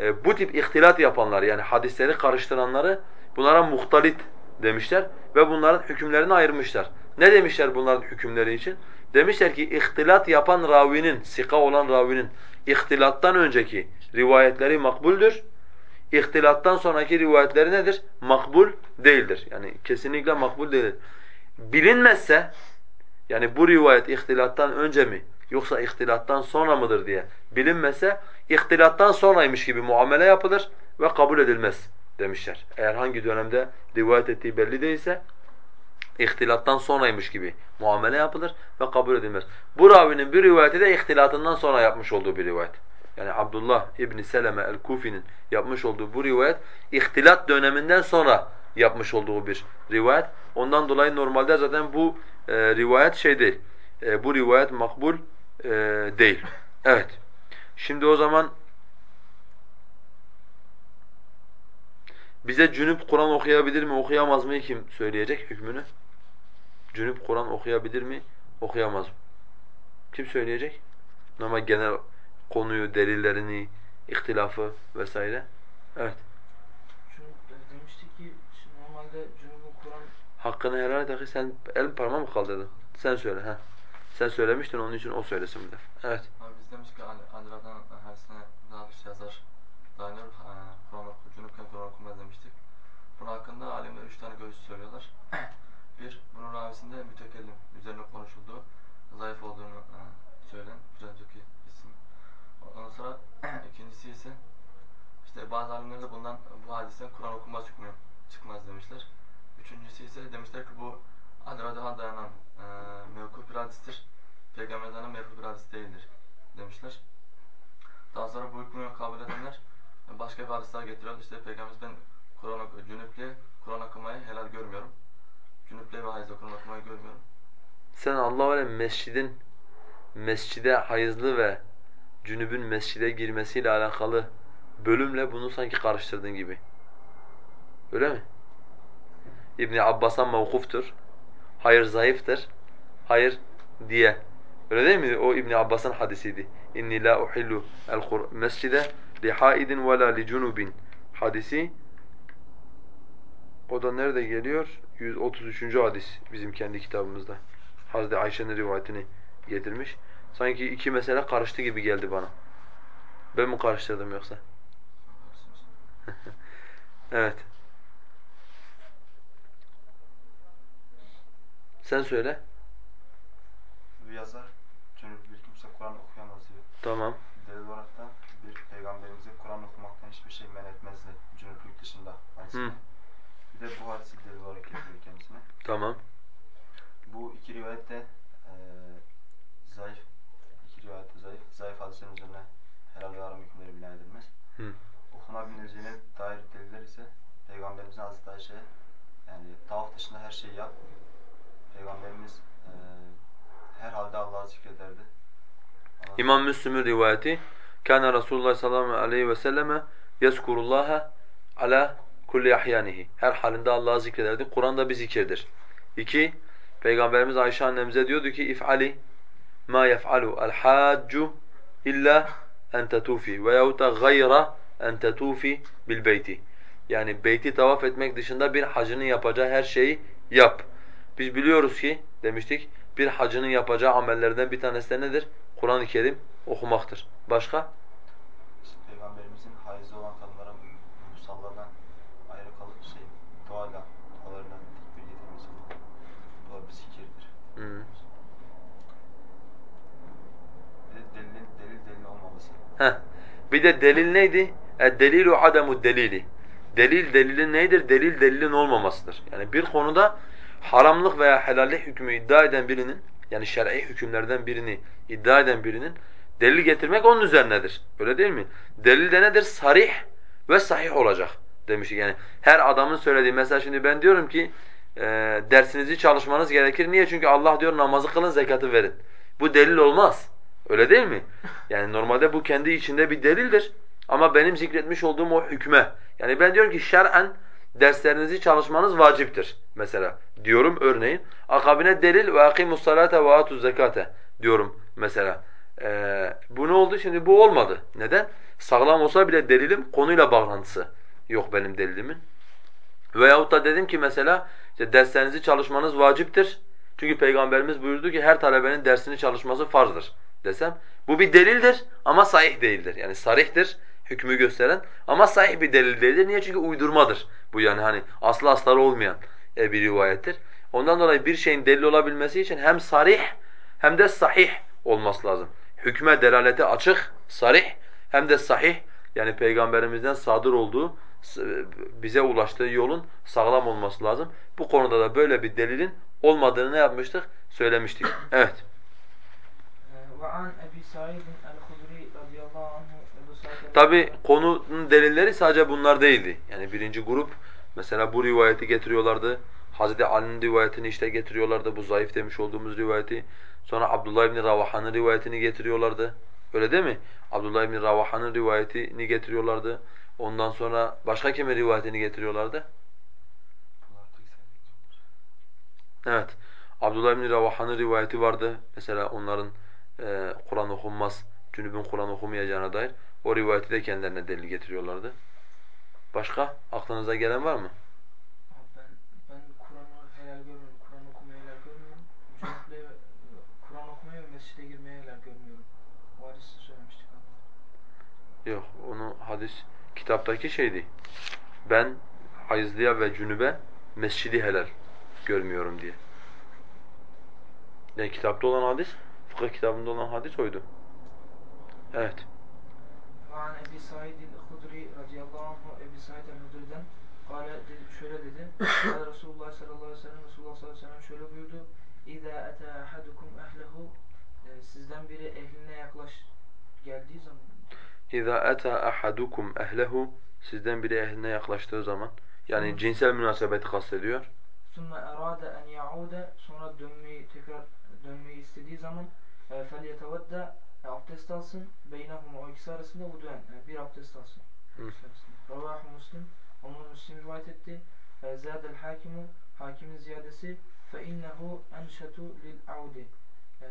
E, bu tip ihtilat yapanlar yani hadisleri karıştıranları bunlara muhtalit demişler ve bunların hükümlerini ayırmışlar. Ne demişler bunların hükümleri için? Demişler ki ihtilat yapan ravinin, sika olan ravinin ihtilattan önceki rivayetleri makbuldür. İhtilattan sonraki rivayetleri nedir? Makbul değildir. Yani kesinlikle makbul değildir. Bilinmezse yani bu rivayet ihtilattan önce mi yoksa ihtilattan sonra mıdır diye bilinmezse ihtilattan sonraymış gibi muamele yapılır ve kabul edilmez demişler. Eğer hangi dönemde rivayet ettiği belli değilse ihtilattan sonraymış gibi muamele yapılır ve kabul edilmez. Bu ravinin bir rivayeti de ihtilatından sonra yapmış olduğu bir rivayet. Yani Abdullah İbn Seleme el-Kufi'nin yapmış olduğu bu rivayet ihtilat döneminden sonra yapmış olduğu bir rivayet. Ondan dolayı normalde zaten bu e, rivayet şey değil. E, bu rivayet makbul e, değil. Evet. Şimdi o zaman bize cünüp Kur'an okuyabilir mi, okuyamaz mı kim söyleyecek hükmünü? Cünüp Kur'an okuyabilir mi, okuyamaz mı? Kim söyleyecek? Normal genel konuyu, delillerini, ihtilafı vesaire. Evet. Çünkü demiştik ki normalde Cunub'un Kur'an Hakkını helal et. Sen el parmağı mı kaldırdın? Sen söyle ha. Sen söylemiştin onun için o söylesin bir defa. Evet. Abi biz demiş ki Radyan her sene daha bir yazar dayanıyor. Ha, Kur'an oku, cunupken Kur'an okumaz demiştik. Bunun hakkında alimler üç tane görüş söylüyorlar. bir, bunun ravisinde mütekellim üzerine konuşulduğu, zayıf olduğunu e, söyleyen bir önceki isim. Ondan sonra ikincisi ise işte bazı alimler de bundan bu hadisten Kur'an okunmaz hükmü çıkmaz demişler. Üçüncüsü ise demişler ki bu Ali Radyan'a dayanan e, mevkuf bir hadistir. Peygamberden merfu bir hadis değildir demişler. Daha sonra bu hükmü kabul edenler başka bir hadis daha getiriyor. İşte Peygamberimiz ben Kur'an oku, cünüple Kur'an okumayı helal görmüyorum. Cünüple ve hayızla Kur'an okumayı görmüyorum. Sen Allah öyle mescidin mescide hayızlı ve cünübün mescide girmesiyle alakalı bölümle bunu sanki karıştırdığın gibi. Öyle mi? İbn Abbas'a mevkuftur. Hayır zayıftır. Hayır diye. Öyle değil mi? O İbn Abbas'ın hadisiydi. İnni la uhillu el mescide li haidin ve la li cunubin hadisi. O da nerede geliyor? 133. hadis bizim kendi kitabımızda. Hazreti Ayşe'nin rivayetini getirmiş. Sanki iki mesele karıştı gibi geldi bana. Ben mi karıştırdım yoksa? evet. Sen söyle. Bir yazar cünüp bir kimse Kur'an okuyamaz diyor. Tamam. Delil olarak da bir peygamberimizi Kur'an okumaktan hiçbir şey men etmezdi cünüplük dışında. Hı. Bir de bu hadisi delil olarak getiriyor kendisine. Tamam. Bu iki rivayet de eee zayıf, iki rivayet de zayıf, zayıf hadislerin üzerine helal ve haram hükümleri bina edilmez. Hı. Okunabileceğine dair deliller ise Peygamberimizin Hazreti Ayşe yani tavaf dışında her şeyi yap. Peygamberimiz eee her halde Allah'ı zikrederdi. Ondan İmam Müslim'in rivayeti kana Resulullah sallallahu aleyhi ve selleme yezkurullaha ala kulli ahyanihi. Her halinde Allah'ı zikrederdi. Kur'an da bir zikirdir. İki, Peygamberimiz Ayşe annemize diyordu ki if'ali ma yef'alu el haccu illa en tetufi veyahut da gayra en tetufi bil beyti. Yani beyti tavaf etmek dışında bir hacının yapacağı her şeyi yap. Biz biliyoruz ki demiştik bir hacının yapacağı amellerden bir tanesi de nedir? Kur'an-ı Kerim okumaktır. Başka? işte Peygamberimizin haizli olan kadınlara musalladan ayrı kalıp şey duayla dualarına tekbir getirmesi. Bu da bir zikirdir. Hı. Heh. Bir de delil neydi? delilu ademu delili. Delil delilin neydir? Delil delilin olmamasıdır. Yani bir konuda haramlık veya helallik hükmü iddia eden birinin yani şer'i hükümlerden birini iddia eden birinin delil getirmek onun üzerinedir. Öyle değil mi? Delil de nedir? Sarih ve sahih olacak demiştik. Yani her adamın söylediği mesela şimdi ben diyorum ki e, dersinizi çalışmanız gerekir. Niye? Çünkü Allah diyor namazı kılın, zekatı verin. Bu delil olmaz. Öyle değil mi? Yani normalde bu kendi içinde bir delildir. Ama benim zikretmiş olduğum o hükme. Yani ben diyorum ki şer'en derslerinizi çalışmanız vaciptir mesela diyorum örneğin. Akabine delil ve akimus salate ve atuz zekate diyorum mesela. Ee, bu ne oldu? Şimdi bu olmadı. Neden? Sağlam olsa bile delilim konuyla bağlantısı yok benim delilimin. Veyahut da dedim ki mesela işte derslerinizi çalışmanız vaciptir. Çünkü Peygamberimiz buyurdu ki her talebenin dersini çalışması farzdır desem. Bu bir delildir ama sahih değildir. Yani sarihtir hükmü gösteren ama sahih bir delil değildir. Niye? Çünkü uydurmadır. Bu yani hani aslı astarı olmayan e, bir rivayettir. Ondan dolayı bir şeyin delil olabilmesi için hem sarih hem de sahih olması lazım. Hükme delaleti açık, sarih hem de sahih yani peygamberimizden sadır olduğu bize ulaştığı yolun sağlam olması lazım. Bu konuda da böyle bir delilin olmadığını ne yapmıştık? Söylemiştik. Evet. Tabi konunun delilleri sadece bunlar değildi. Yani birinci grup mesela bu rivayeti getiriyorlardı. Hazreti Ali'nin rivayetini işte getiriyorlardı. Bu zayıf demiş olduğumuz rivayeti. Sonra Abdullah ibn Ravaha'nın rivayetini getiriyorlardı. Öyle değil mi? Abdullah ibn Ravaha'nın rivayetini getiriyorlardı. Ondan sonra başka kimin rivayetini getiriyorlardı? Evet. Abdullah ibn Ravaha'nın rivayeti vardı. Mesela onların e, Kur'an okunmaz, cünübün Kur'an okumayacağına dair. O rivayeti de kendilerine delil getiriyorlardı. Başka aklınıza gelen var mı? ben ben Kur'an'ı helal görmüyorum. Kur'an okumayı helal görmüyorum. Cünüple Kur'an okumayı ve mescide girmeyi helal görmüyorum. O hadisi söylemiştik. Yok, onu hadis kitaptaki şeydi. Ben hayızlıya ve cünübe mescidi helal görmüyorum diye. Ne kitapta olan hadis? Fıkıh kitabında olan hadis oydu. Evet. Ve Ebi Said el-Hudri radıyallahu anh Ebi Said el-Hudri'den şöyle dedi. Kale Resulullah sallallahu aleyhi ve sellem Resulullah sallallahu aleyhi ve sellem şöyle buyurdu. İza ata ahadukum ehlehu e, sizden biri ehline yaklaş geldiği zaman İza ata ahadukum ehlehu sizden biri ehline yaklaştığı zaman yani cinsel münasebeti kastediyor. Sümme erade en yaude sonra dönmeyi tekrar dönmeyi istediği zaman e, abdest alsın. Beynehum o ikisi arasında vuduen. E, bir abdest alsın. Ravahu Muslim. Onu Müslim rivayet etti. E, Zâdel hakimu. Hakimin ziyadesi. Fe innehu enşetu lil audi. E,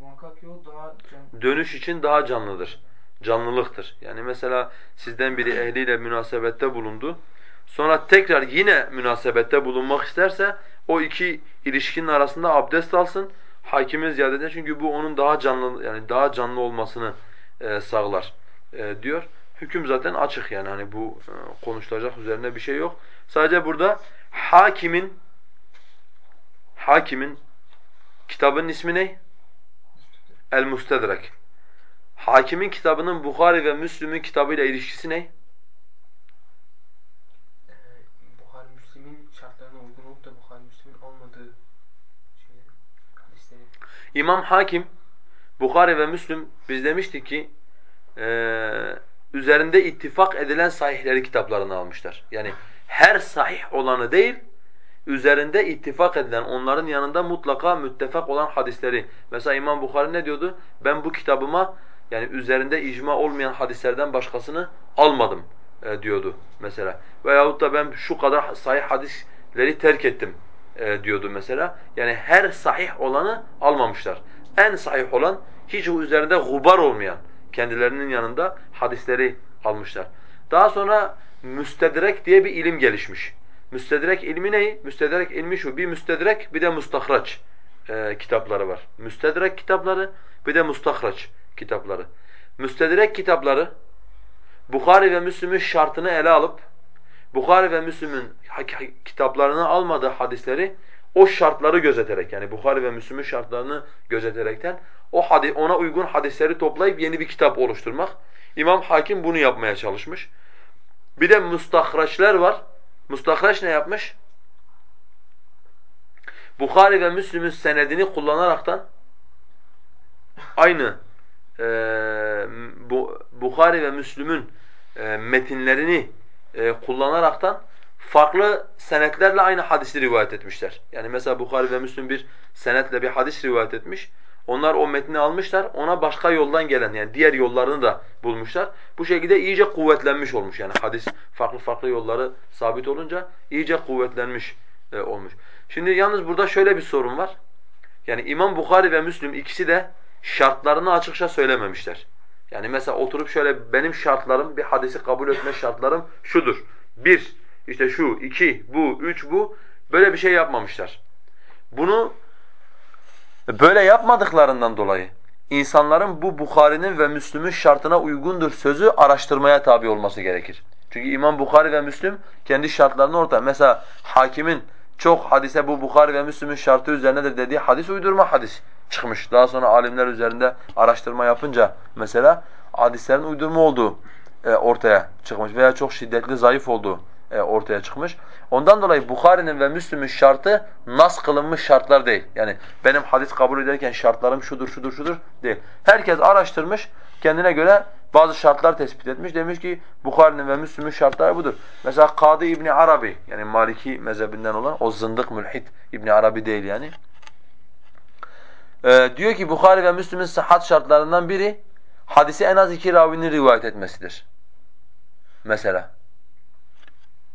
muhakkak ki o daha can... Dönüş için daha canlıdır. Canlılıktır. Yani mesela sizden biri ehliyle münasebette bulundu. Sonra tekrar yine münasebette bulunmak isterse o iki ilişkinin arasında abdest alsın hakimin ziyadete çünkü bu onun daha canlı yani daha canlı olmasını e, sağlar e, diyor. Hüküm zaten açık yani hani bu e, konuşulacak üzerine bir şey yok. Sadece burada hakimin hakimin kitabının ismi ne? El-Mustedrek. Hakimin kitabının Bukhari ve Müslüm'ün kitabıyla ilişkisi ne? Ee, Bukhari Müslim'in şartlarına uygun olup da Bukhari Müslim'in olmadığı İmam Hakim, Bukhari ve Müslüm biz demiştik ki e, üzerinde ittifak edilen sahihleri kitaplarını almışlar. Yani her sahih olanı değil, üzerinde ittifak edilen, onların yanında mutlaka müttefak olan hadisleri. Mesela İmam Bukhari ne diyordu? Ben bu kitabıma yani üzerinde icma olmayan hadislerden başkasını almadım e, diyordu mesela. Veyahut da ben şu kadar sahih hadisleri terk ettim e, diyordu mesela. Yani her sahih olanı almamışlar. En sahih olan hiç üzerinde gubar olmayan kendilerinin yanında hadisleri almışlar. Daha sonra müstedrek diye bir ilim gelişmiş. Müstedrek ilmi ne? Müstedrek ilmi şu. Bir müstedrek bir de mustahraç e, kitapları var. Müstedrek kitapları bir de mustahraç kitapları. Müstedrek kitapları Bukhari ve Müslim'in şartını ele alıp Bukhari ve Müslim'in kitaplarını almadığı hadisleri o şartları gözeterek yani Bukhari ve Müslim'in şartlarını gözeterekten o hadi ona uygun hadisleri toplayıp yeni bir kitap oluşturmak. İmam Hakim bunu yapmaya çalışmış. Bir de mustahraçlar var. Mustahraç ne yapmış? Bukhari ve Müslim'in senedini kullanaraktan aynı e, bu, Bukhari ve Müslüm'ün e, metinlerini e, kullanaraktan farklı senetlerle aynı hadisi rivayet etmişler. Yani mesela Bukhari ve Müslüm bir senetle bir hadis rivayet etmiş. Onlar o metni almışlar, ona başka yoldan gelen yani diğer yollarını da bulmuşlar. Bu şekilde iyice kuvvetlenmiş olmuş yani hadis farklı farklı yolları sabit olunca iyice kuvvetlenmiş e, olmuş. Şimdi yalnız burada şöyle bir sorun var. Yani İmam Bukhari ve Müslüm ikisi de şartlarını açıkça söylememişler. Yani mesela oturup şöyle benim şartlarım, bir hadisi kabul etme şartlarım şudur. Bir, işte şu, iki, bu, üç bu. Böyle bir şey yapmamışlar. Bunu böyle yapmadıklarından dolayı insanların bu Bukhari'nin ve Müslüm'ün şartına uygundur sözü araştırmaya tabi olması gerekir. Çünkü İmam Bukhari ve Müslüm kendi şartlarını ortaya. Mesela hakimin çok hadise bu Bukhari ve Müslüm'ün şartı üzerinedir dediği hadis uydurma hadis çıkmış. Daha sonra alimler üzerinde araştırma yapınca mesela hadislerin uydurma olduğu e, ortaya çıkmış veya çok şiddetli zayıf olduğu e, ortaya çıkmış. Ondan dolayı Bukhari'nin ve Müslüm'ün şartı nas kılınmış şartlar değil. Yani benim hadis kabul ederken şartlarım şudur şudur şudur değil. Herkes araştırmış, kendine göre bazı şartlar tespit etmiş. Demiş ki Bukhari'nin ve Müslüm'ün şartları budur. Mesela Kadı İbni Arabi yani Maliki mezhebinden olan o zındık mülhit İbni Arabi değil yani Ee, diyor ki Bukhari ve Müslüm'ün sıhhat şartlarından biri hadisi en az iki ravinin rivayet etmesidir. Mesela.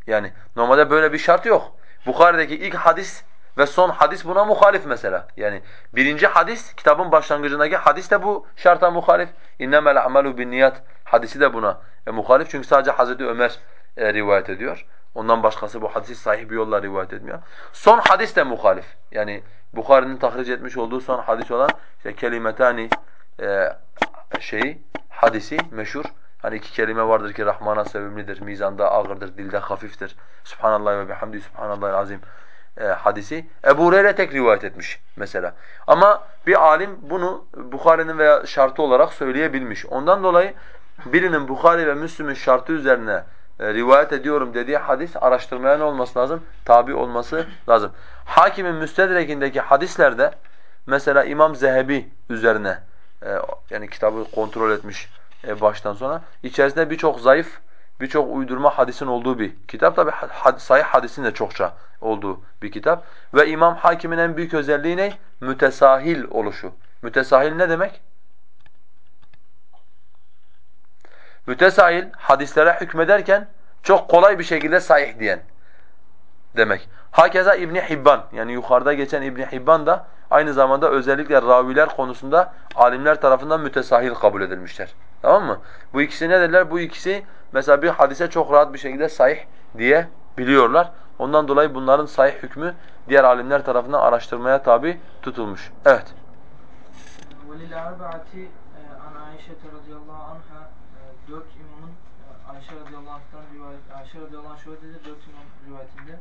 Yani normalde böyle bir şart yok. Bukhari'deki ilk hadis ve son hadis buna muhalif mesela. Yani birinci hadis, kitabın başlangıcındaki hadis de bu şarta muhalif. اِنَّمَا الْعَمَلُ بِالنِّيَاتِ hadisi de buna e, muhalif. Çünkü sadece Hazreti Ömer e, rivayet ediyor. Ondan başkası bu hadisi sahih bir yolla rivayet etmiyor. Son hadis de muhalif. Yani Bukhari'nin tahric etmiş olduğu son hadis olan işte kelimetani e, şeyi, hadisi meşhur. Hani iki kelime vardır ki Rahman'a sevimlidir, mizanda ağırdır, dilde hafiftir. Subhanallah ve bihamdi subhanallahil azim e, hadisi. Ebu Hureyre tek rivayet etmiş mesela. Ama bir alim bunu Bukhari'nin veya şartı olarak söyleyebilmiş. Ondan dolayı birinin Bukhari ve Müslüm'ün şartı üzerine rivayet ediyorum dediği hadis araştırmaya ne olması lazım? Tabi olması lazım. Hakimin müstedrekindeki hadislerde mesela İmam Zehebi üzerine e, yani kitabı kontrol etmiş e, baştan sona. İçerisinde birçok zayıf, birçok uydurma hadisin olduğu bir kitap. Tabi had, sahih hadisin de çokça olduğu bir kitap. Ve İmam Hakim'in en büyük özelliği ne? Mütesahil oluşu. Mütesahil ne demek? Mütesahil hadislere hükmederken çok kolay bir şekilde sahih diyen demek. Hakeza İbn Hibban yani yukarıda geçen İbn Hibban da aynı zamanda özellikle raviler konusunda alimler tarafından mütesahil kabul edilmişler. Tamam mı? Bu ikisi ne derler? Bu ikisi mesela bir hadise çok rahat bir şekilde sahih diye biliyorlar. Ondan dolayı bunların sahih hükmü diğer alimler tarafından araştırmaya tabi tutulmuş. Evet. وَلِلْأَرْبَعَةِ an Ayşe radıyallahu anha dört imamın Ayşe radıyallahu anh'tan rivayet Ayşe radıyallahu anh şöyle dedi dört imam rivayetinde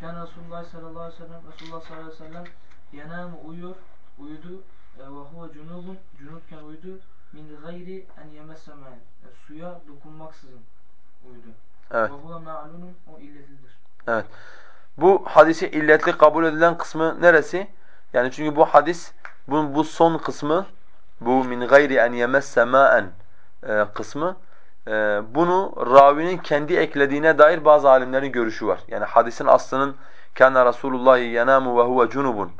Ken Resulullah sallallahu aleyhi ve sellem Resulullah sallallahu aleyhi ve sellem yenamu uyuyor uyudu ve huve cunubun cunubken uyudu min gayri en yemesse e, suya dokunmaksızın uyudu. Evet. Ve huve ma'lunun o illetlidir. Evet. Bu hadisi illetli kabul edilen kısmı neresi? Yani çünkü bu hadis bu, bu son kısmı bu min gayri en yemesse ma'en e, kısmı e, bunu ravinin kendi eklediğine dair bazı alimlerin görüşü var. Yani hadisin aslının kana Rasulullah yenamu ve huve cunubun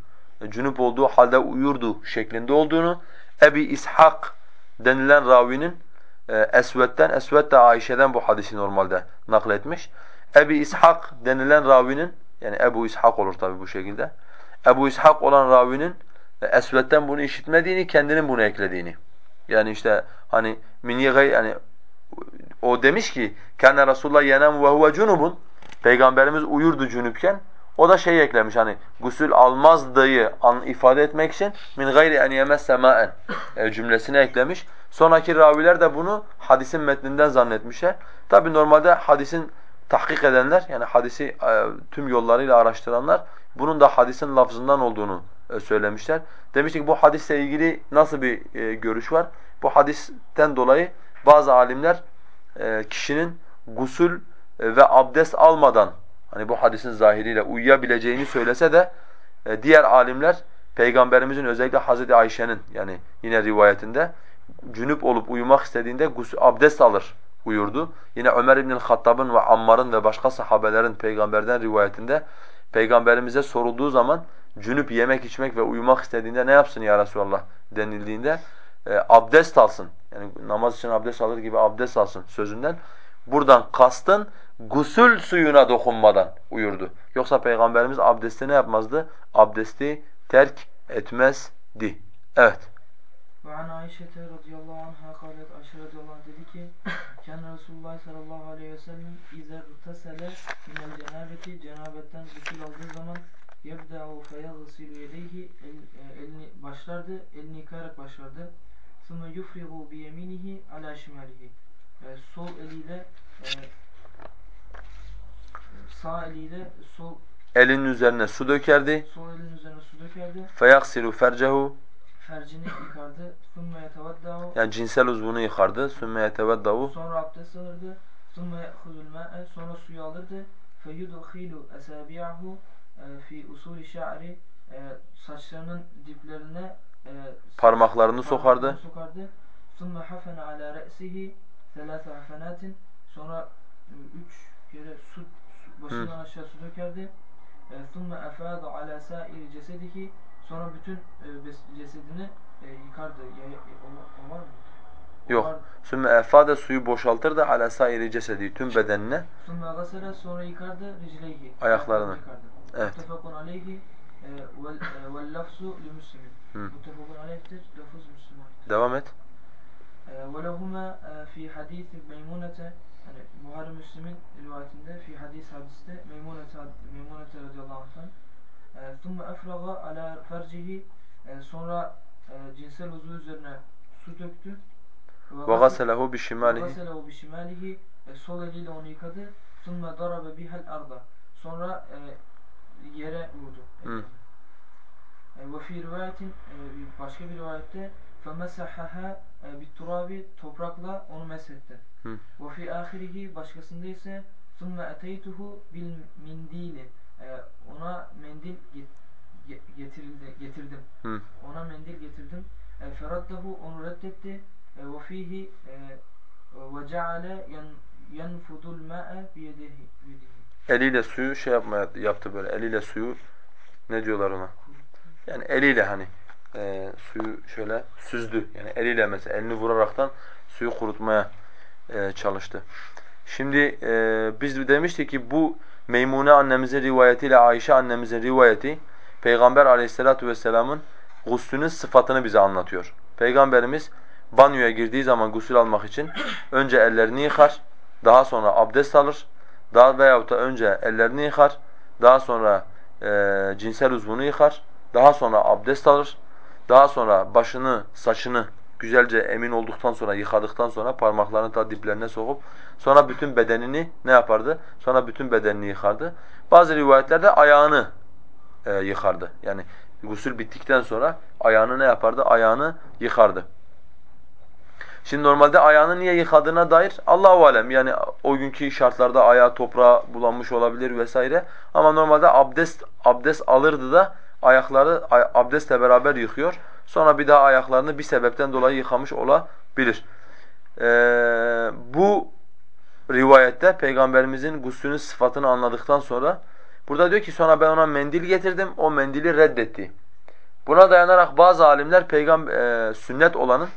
cunup olduğu halde uyurdu şeklinde olduğunu Ebi İshak denilen ravinin e, Esved'den, Esved de Ayşe'den bu hadisi normalde nakletmiş. Ebi İshak denilen ravinin, yani Ebu İshak olur tabi bu şekilde. Ebu İshak olan ravinin e, Esved'den bunu işitmediğini, kendinin bunu eklediğini. Yani işte hani min yani o demiş ki kana Resulullah yenem ve huve cunubun. Peygamberimiz uyurdu cünüpken. O da şey eklemiş hani gusül almazdığı an ifade etmek için min gayri en yemesse ma'en e, cümlesini eklemiş. Sonraki raviler de bunu hadisin metninden zannetmişler. Tabi normalde hadisin tahkik edenler yani hadisi e, tüm yollarıyla araştıranlar Bunun da hadisin lafzından olduğunu söylemişler. Demiştik ki bu hadisle ilgili nasıl bir e, görüş var? Bu hadisten dolayı bazı alimler e, kişinin gusül e, ve abdest almadan hani bu hadisin zahiriyle uyuyabileceğini söylese de e, diğer alimler Peygamberimizin özellikle Hazreti Ayşe'nin yani yine rivayetinde cünüp olup uyumak istediğinde gusül, abdest alır buyurdu. Yine Ömer İbnül Hattab'ın ve Ammar'ın ve başka sahabelerin peygamberden rivayetinde peygamberimize sorulduğu zaman cünüp yemek içmek ve uyumak istediğinde ne yapsın ya Resulallah denildiğinde e, abdest alsın. Yani namaz için abdest alır gibi abdest alsın sözünden. Buradan kastın gusül suyuna dokunmadan uyurdu. Yoksa peygamberimiz abdesti ne yapmazdı? Abdesti terk etmezdi. Evet. Ve an Ayşe radıyallahu anha kalet Ayşe radıyallahu dedi ki Ken Resulullah sallallahu aleyhi ve sellem İzer tasele minel cenabeti cenabetten gusül aldığı zaman yebda'u feyaghsilu yedeyhi elini başlardı elini yıkayarak başlardı. sonra yufrigu bi yeminihi ala şimalihi sol eliyle e, sağ eliyle sol elinin üzerine su dökerdi. sol elinin üzerine su dökerdi. feyaghsilu fercehu fercini yıkardı. sümme yeteveddahu yani cinsel uzvunu yıkardı. sümme yeteveddahu sonra abdest alırdı. sümme yehudul ma'e sonra suyu alırdı. feyudhilu esabi'ahu e, fi usul-i şa'ri e, saçlarının diplerine e, parmaklarını sokardı. sokardı. Sümme hafene ala re'sihi selase hafenatin. Sonra üç kere su, başından aşağı su dökerdi. Sümme efâdu ala sâiri cesedihi. Sonra bütün cesedini yıkardı. O, var mı? Yok. Sümme efade suyu boşaltır da ala sairi cesedi tüm bedenine. Sümme gasere sonra yıkardı ricleyi. Ayaklarını. Yıkardı. Evet. Muttefakun aleyhi e, vel, e, vel lafzu li müslimin. Hı. Muttefakun aleyhtir, lafız Müslüman. Devam et. Ve lehuma fi hadisi Meymunete yani Buhari Müslim'in rivayetinde fi hadis hadiste Meymunete Meymunete radıyallahu anh'tan e, ثُمَّ أَفْرَغَ ala fercihi e, sonra e, cinsel uzvu üzerine su döktü. Ve gaselehu bi şimalihi. Gaselehu bişimalihi e, sol eliyle onu yıkadı. ثُمَّ darabe bihel arda. Sonra e, yere vurdu. Hı. E, Ve fi rivayetin e, başka bir rivayette فَمَسَحَهَا بِالتُّرَابِ Toprakla onu meshetti. Hı. Ve fi ahirihi başkasında ise ثُمَّ اَتَيْتُهُ بِالْمِنْدِيلِ E, Ona mendil get- ge- getirildi, getirdim. Hı. Ona mendil getirdim. E, feraddahu onu reddetti. E, ve fihi e, ve ceale yenfudul ma'e biyedihi. Eliyle suyu şey yapmaya yaptı böyle. Eliyle suyu ne diyorlar ona? Yani eliyle hani e, suyu şöyle süzdü. Yani eliyle mesela elini vuraraktan suyu kurutmaya e, çalıştı. Şimdi e, biz demiştik ki bu Meymune annemizin rivayetiyle Ayşe annemizin rivayeti Peygamber aleyhissalatu vesselamın guslünün sıfatını bize anlatıyor. Peygamberimiz banyoya girdiği zaman gusül almak için önce ellerini yıkar, daha sonra abdest alır, daha veyahut da önce ellerini yıkar, daha sonra e, cinsel uzvunu yıkar, daha sonra abdest alır, daha sonra başını, saçını güzelce emin olduktan sonra, yıkadıktan sonra parmaklarını ta diplerine sokup sonra bütün bedenini ne yapardı? Sonra bütün bedenini yıkardı. Bazı rivayetlerde ayağını e, yıkardı. Yani gusül bittikten sonra ayağını ne yapardı? Ayağını yıkardı. Şimdi normalde ayağını niye yıkadığına dair Allahu alem yani o günkü şartlarda ayağı toprağa bulanmış olabilir vesaire. Ama normalde abdest abdest alırdı da ayakları ay- abdestle beraber yıkıyor. Sonra bir daha ayaklarını bir sebepten dolayı yıkamış olabilir. Ee, bu rivayette peygamberimizin guslünün sıfatını anladıktan sonra burada diyor ki sonra ben ona mendil getirdim o mendili reddetti. Buna dayanarak bazı alimler peygamber e, sünnet olanın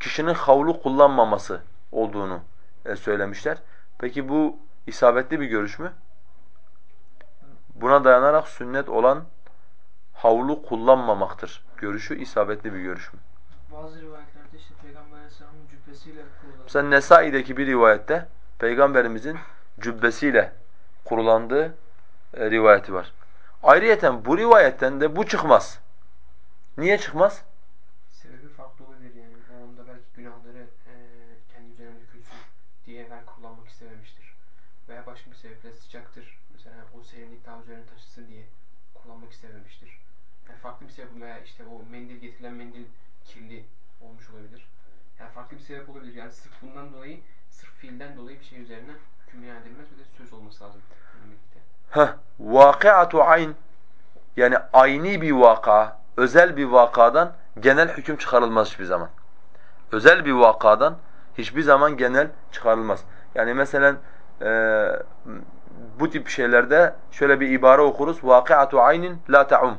kişinin havlu kullanmaması olduğunu e, söylemişler. Peki bu isabetli bir görüş mü? Buna dayanarak sünnet olan havlu kullanmamaktır. Görüşü isabetli bir görüş mü? Bazı rivayetlerde işte Peygamber Aleyhisselam'ın cübbesiyle kurulan. Mesela Nesai'deki bir rivayette Peygamberimizin cübbesiyle kurulandığı e, rivayeti var. Ayrıyeten bu rivayetten de bu çıkmaz. Niye çıkmaz? Sebebi farklı olabilir yani. O anda belki günahları e, kendi üzerine dökülsün diye ben kullanmak istememiştir. Veya başka bir sebeple sıcaktır. Mesela o serinlik daha üzerine taşısın diye kullanmak istememiştir. Yani farklı bir sebep veya işte o mendil getirilen mendil kirli olmuş olabilir. Yani farklı bir sebep olabilir. Yani sırf bundan dolayı, sırf fiilden dolayı bir şey üzerine hüküm edilmez ve de söz olması lazım. Heh, vakiatu ayn yani ayni bir vaka, özel bir vakadan genel hüküm çıkarılmaz hiçbir zaman. Özel bir vakadan hiçbir zaman genel çıkarılmaz. Yani mesela e, bu tip şeylerde şöyle bir ibare okuruz. Vakiatu aynin la ta'um.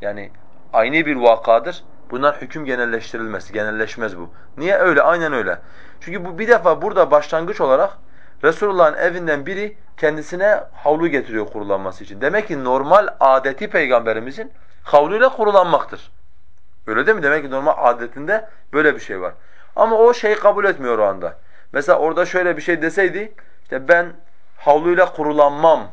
Yani ayni bir vakadır. Bundan hüküm genelleştirilmez, genelleşmez bu. Niye? Öyle, aynen öyle. Çünkü bu bir defa burada başlangıç olarak Resulullah'ın evinden biri kendisine havlu getiriyor kurulanması için. Demek ki normal adeti peygamberimizin havluyla kurulanmaktır. Öyle değil mi? Demek ki normal adetinde böyle bir şey var. Ama o şeyi kabul etmiyor o anda. Mesela orada şöyle bir şey deseydi, işte ben havluyla kurulanmam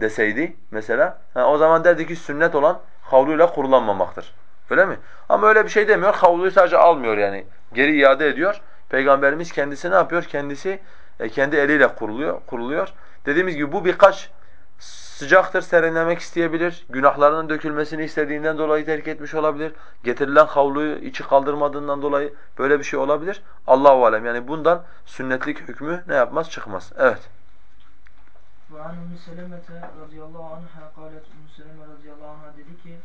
deseydi mesela, ha, o zaman derdi ki sünnet olan havluyla kurulanmamaktır. Öyle mi? Ama öyle bir şey demiyor. Havluyu sadece almıyor yani. Geri iade ediyor. Peygamberimiz kendisi ne yapıyor? Kendisi e, kendi eliyle kuruluyor, kuruluyor. Dediğimiz gibi bu birkaç sıcaktır, serinlemek isteyebilir. Günahlarının dökülmesini istediğinden dolayı terk etmiş olabilir. Getirilen havluyu içi kaldırmadığından dolayı böyle bir şey olabilir. Allahu alem. Yani bundan sünnetlik hükmü ne yapmaz? Çıkmaz. Evet. Ve an Ümmü Selemete radıyallahu anha kalet Ümmü Seleme radıyallahu anha dedi ki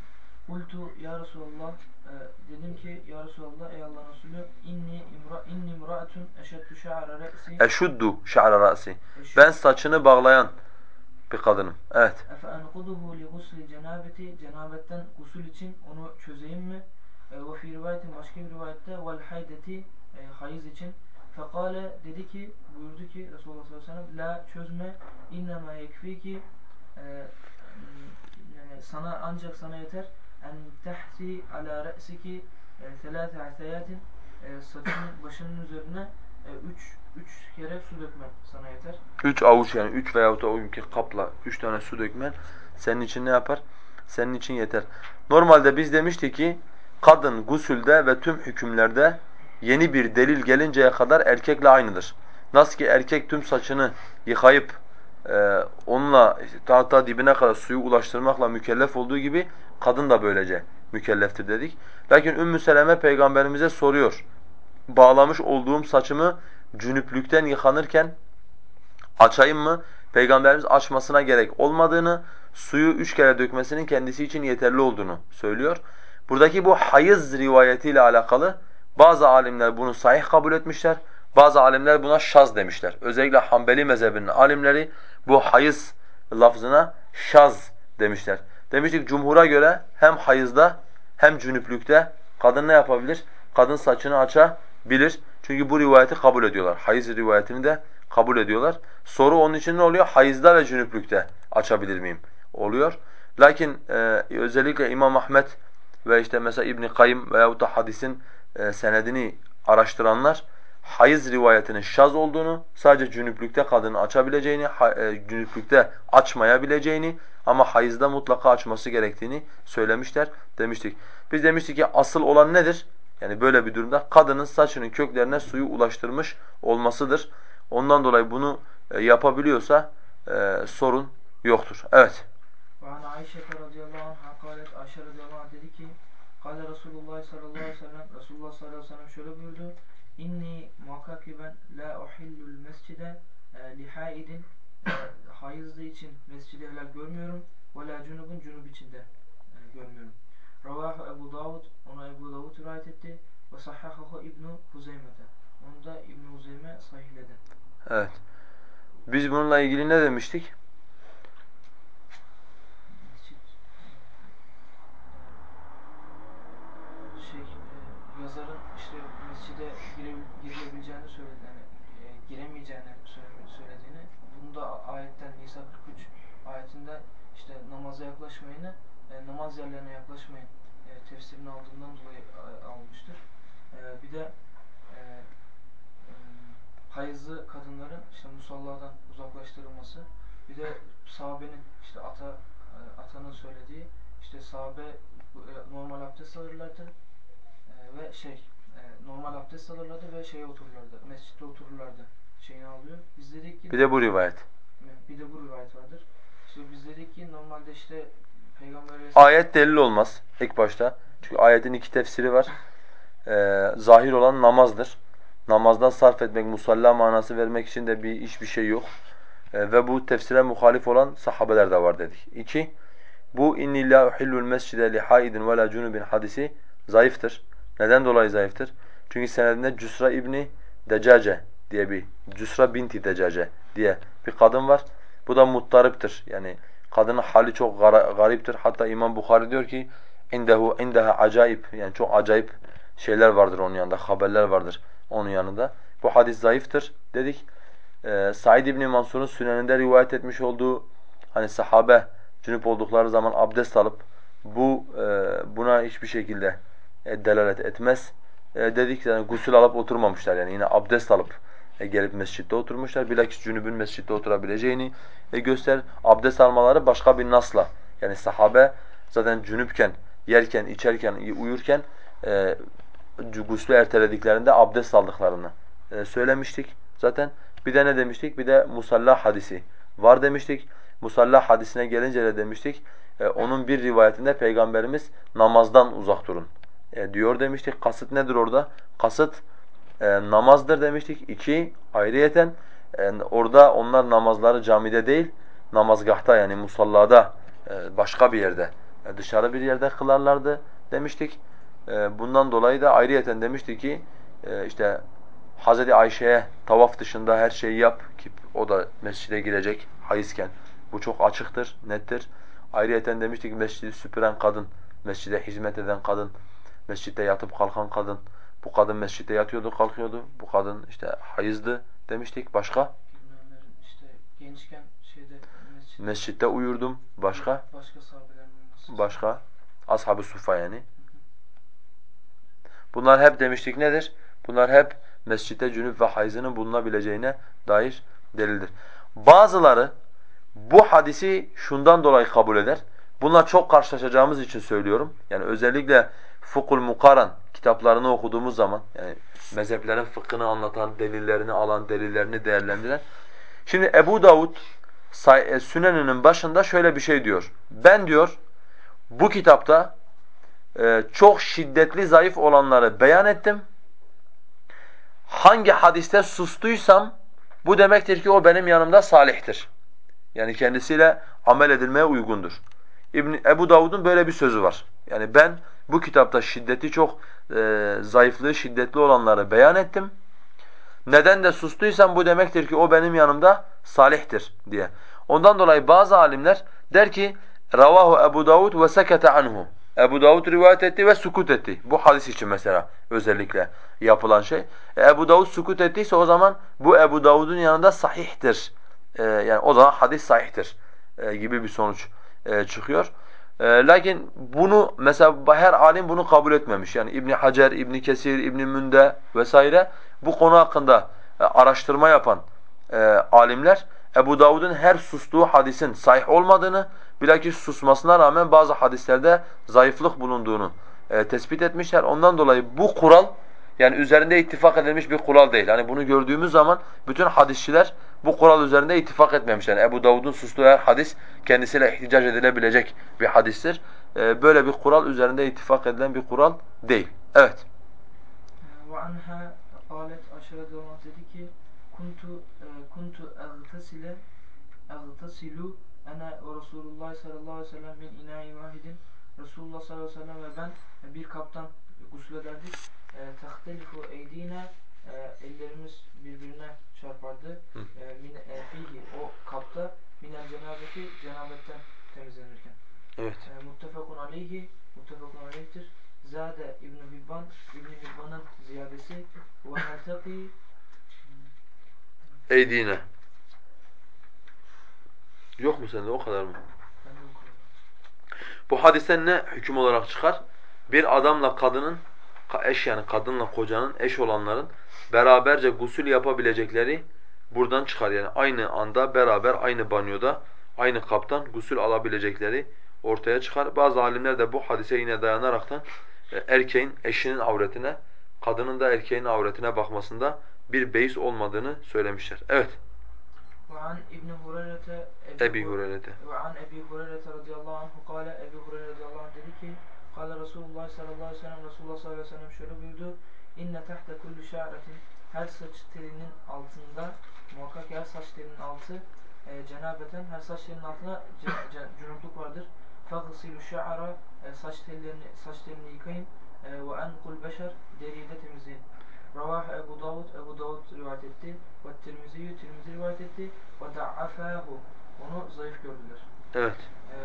Kultu ya Resulallah e, dedim ki ya Resulallah ey Allah Resulü inni imra inni imraatun eşeddu şa'ra re'si Eşuddu şa'ra ra'si. Ben saçını bağlayan bir kadınım. Evet. Efe enkuduhu li gusli cenabeti cenabetten gusül için onu çözeyim mi? E, ve fi rivayetin başka bir rivayette vel haydeti e, hayız için fekale dedi ki buyurdu ki Resulullah sallallahu aleyhi ve sellem la çözme innema yekfiki e, yani sana ancak sana yeter en tehsi ala re'siki e, thelâfe haseyatin e, saçının başının üzerine e, üç, üç kere su dökmen sana yeter. Üç avuç yani üç veyahut da o günkü kapla üç tane su dökmen senin için ne yapar? Senin için yeter. Normalde biz demiştik ki kadın gusülde ve tüm hükümlerde yeni bir delil gelinceye kadar erkekle aynıdır. Nasıl ki erkek tüm saçını yıkayıp e, onunla tahta dibine kadar suyu ulaştırmakla mükellef olduğu gibi kadın da böylece mükelleftir dedik. Lakin Ümmü Seleme peygamberimize soruyor. Bağlamış olduğum saçımı cünüplükten yıkanırken açayım mı? Peygamberimiz açmasına gerek olmadığını, suyu üç kere dökmesinin kendisi için yeterli olduğunu söylüyor. Buradaki bu hayız rivayetiyle alakalı bazı alimler bunu sahih kabul etmişler. Bazı alimler buna şaz demişler. Özellikle Hanbeli mezhebinin alimleri bu hayız lafzına şaz demişler. Demiştik cumhura göre hem hayızda hem cünüplükte kadın ne yapabilir? Kadın saçını açabilir. Çünkü bu rivayeti kabul ediyorlar. Hayız rivayetini de kabul ediyorlar. Soru onun için ne oluyor? Hayızda ve cünüplükte açabilir miyim? Oluyor. Lakin e, özellikle İmam Ahmet ve işte mesela İbn Kayyım veyahut da hadisin e, senedini araştıranlar hayız rivayetinin şaz olduğunu, sadece cünüplükte kadını açabileceğini, e, cünüplükte açmayabileceğini ama hayızda mutlaka açması gerektiğini söylemişler demiştik. Biz demiştik ki asıl olan nedir? Yani böyle bir durumda kadının saçının köklerine suyu ulaştırmış olmasıdır. Ondan dolayı bunu e, yapabiliyorsa e, sorun yoktur. Evet. Ayşe radıyallahu anh dedi ki Kale Resulullah sallallahu aleyhi ve sellem Resulullah sallallahu aleyhi ve sellem şöyle buyurdu İnni muhakkak ki ben la uhillul mescide e, li haidin e, hayızlı için mescidi helal görmüyorum ve la cunubun cunub içinde e, görmüyorum. Ravahu Ebu Davud ona Ebu Davud rivayet etti ve sahhahahu İbnu Huzeyme'de. Onu da İbn Huzeyme sahihledi. Evet. Biz bununla ilgili ne demiştik? Mescid şey e, yazarın işte mescide gire, girilebileceğini söyledi yani e, giremeyeceğini söyle- söylediğini bunu da ayetten Nisa 43 ayetinde işte namaza yaklaşmayını e, namaz yerlerine yaklaşmayın e, tefsirini aldığından dolayı a- almıştır. E, bir de e, e, hayızlı kadınların işte musalladan uzaklaştırılması bir de sahabenin işte ata e, atanın söylediği işte sahabe e, normal abdest alırlardı e, ve şey e, normal abdest alırlardı ve şeye otururlardı mescitte otururlardı şeyini alıyor biz dedik ki Bir de bu rivayet. bir de bu rivayet vardır işte biz dedik ki normalde işte Peygamber Ayet delil olmaz ilk başta. Çünkü ayetin iki tefsiri var. Ee, zahir olan namazdır. Namazdan sarf etmek, musalla manası vermek için de bir hiçbir şey yok. Ee, ve bu tefsire muhalif olan sahabeler de var dedik. İki, bu inni la uhillul mescide li haidin ve la cunubin hadisi zayıftır. Neden dolayı zayıftır? Çünkü senedinde Cüsra İbni Decace diye bir, Cüsra binti Decace diye bir kadın var. Bu da muttariptir. Yani kadının hali çok gara- gariptir. Hatta İmam Bukhari diyor ki indehu indeha acayip yani çok acayip şeyler vardır onun yanında, haberler vardır onun yanında. Bu hadis zayıftır dedik. Ee, Said İbn Mansur'un Süneninde rivayet etmiş olduğu hani sahabe cünüp oldukları zaman abdest alıp bu e, buna hiçbir şekilde e, delalet etmez. E, dedik yani gusül alıp oturmamışlar yani yine abdest alıp e, gelip mescitte oturmuşlar. Bilakis cünübün mescitte oturabileceğini e, göster. Abdest almaları başka bir nasla. Yani sahabe zaten cünüpken, yerken, içerken, uyurken e, guslü ertelediklerinde abdest aldıklarını e, söylemiştik zaten. Bir de ne demiştik? Bir de musalla hadisi var demiştik. Musalla hadisine gelince de demiştik. E, onun bir rivayetinde Peygamberimiz namazdan uzak durun e, diyor demiştik. Kasıt nedir orada? Kasıt e, namazdır demiştik. İki, ayrıyeten e, orada onlar namazları camide değil, namazgahta yani musallada e, başka bir yerde, e, dışarı bir yerde kılarlardı demiştik. E, bundan dolayı da ayrıyeten demişti ki e, işte Hazreti Ayşe'ye tavaf dışında her şeyi yap ki o da mescide girecek hayızken. Bu çok açıktır, nettir. Ayrıyeten demiştik mescidi süpüren kadın, mescide hizmet eden kadın, mescitte yatıp kalkan kadın. Bu kadın mescitte yatıyordu, kalkıyordu. Bu kadın işte hayızdı demiştik. Başka? İşte gençken şeyde mescid, Mescitte uyurdum. Başka? başka sahabelerin. Başka? Ashab-ı Suffa yani. Bunlar hep demiştik nedir? Bunlar hep mescitte cünüp ve hayzının bulunabileceğine dair delildir. Bazıları bu hadisi şundan dolayı kabul eder. Bunlar çok karşılaşacağımız için söylüyorum. Yani özellikle Fukul Mukaran kitaplarını okuduğumuz zaman yani mezheplerin fıkhını anlatan, delillerini alan, delillerini değerlendiren. Şimdi Ebu Davud say- Sünen'inin başında şöyle bir şey diyor. Ben diyor bu kitapta e, çok şiddetli zayıf olanları beyan ettim. Hangi hadiste sustuysam bu demektir ki o benim yanımda salihtir. Yani kendisiyle amel edilmeye uygundur. İbn Ebu Davud'un böyle bir sözü var. Yani ben bu kitapta şiddeti çok e, zayıflığı şiddetli olanları beyan ettim. Neden de sustuysam bu demektir ki o benim yanımda salihtir diye. Ondan dolayı bazı alimler der ki ravahu Ebu Davud ve sekete anhu. Ebu Davud rivayet etti ve sukut etti. Bu hadis için mesela özellikle yapılan şey. E, Ebu Davud sukut ettiyse o zaman bu Ebu Davud'un yanında sahihtir. E, yani o zaman hadis sahihtir e, gibi bir sonuç e, çıkıyor. E, lakin bunu mesela her alim bunu kabul etmemiş. Yani İbn Hacer, İbn Kesir, İbn Münde vesaire bu konu hakkında e, araştırma yapan e, alimler Ebu Davud'un her sustuğu hadisin sahih olmadığını, bilakis susmasına rağmen bazı hadislerde zayıflık bulunduğunu e, tespit etmişler. Ondan dolayı bu kural yani üzerinde ittifak edilmiş bir kural değil. Hani bunu gördüğümüz zaman bütün hadisçiler bu kural üzerinde ittifak etmemişler. Ebu Davud'un sustuğu her hadis kendisiyle ihticac edilebilecek bir hadistir. E, böyle bir kural üzerinde ittifak edilen bir kural değil. Evet. Ve anha qalet aşırı olmaz dedi ki e, agtasile agtasilu ana ve Resulullah sallallahu aleyhi ina'i vahidin Resulullah sallallahu aleyhi ve sellem ve ben bir kaptan gusül ederdik. E, Tahtelifu eydina e, ellerimiz birbirine çarpardı. E, min e, fihi o kapta minel cenabeti cenabetten temizlenirken. Evet. E, muttefakun aleyhi muttefakun aleyhtir. Zade İbn Hibban İbn Hibban'ın ziyadesi ve neltaki Eydine. Yok mu sende o kadar mı? Bu hadisten ne hüküm olarak çıkar? Bir adamla kadının, ka- eş yani kadınla kocanın, eş olanların beraberce gusül yapabilecekleri buradan çıkar. Yani aynı anda beraber aynı banyoda, aynı kaptan gusül alabilecekleri ortaya çıkar. Bazı alimler de bu hadise yine dayanaraktan e, erkeğin eşinin avretine, kadının da erkeğin avretine bakmasında bir beis olmadığını söylemişler. Evet. وعن ابن هريرة Ebi Hureyre'de. وعن أبي هريرة رضي الله عنه قال Ebu Hureyre radıyallahu anh dedi ki Kale Resulullah sallallahu aleyhi ve sellem Resulullah sallallahu aleyhi ve sellem şöyle buyurdu İnne tahte kullu şa'retin her saç telinin altında muhakkak her saç telinin altı e, cenabeten her saç telinin ce, cunupluk vardır. Fagsilu şa'ara e, saç tellerini saç telini yıkayın e, ve enkul beşer deriyi de temizleyin. Ravah Ebu Davud Ebu Davud rivayet etti ve Tirmizi'yi Tirmizi rivayet etti ve da'afahu onu zayıf gördüler. Evet.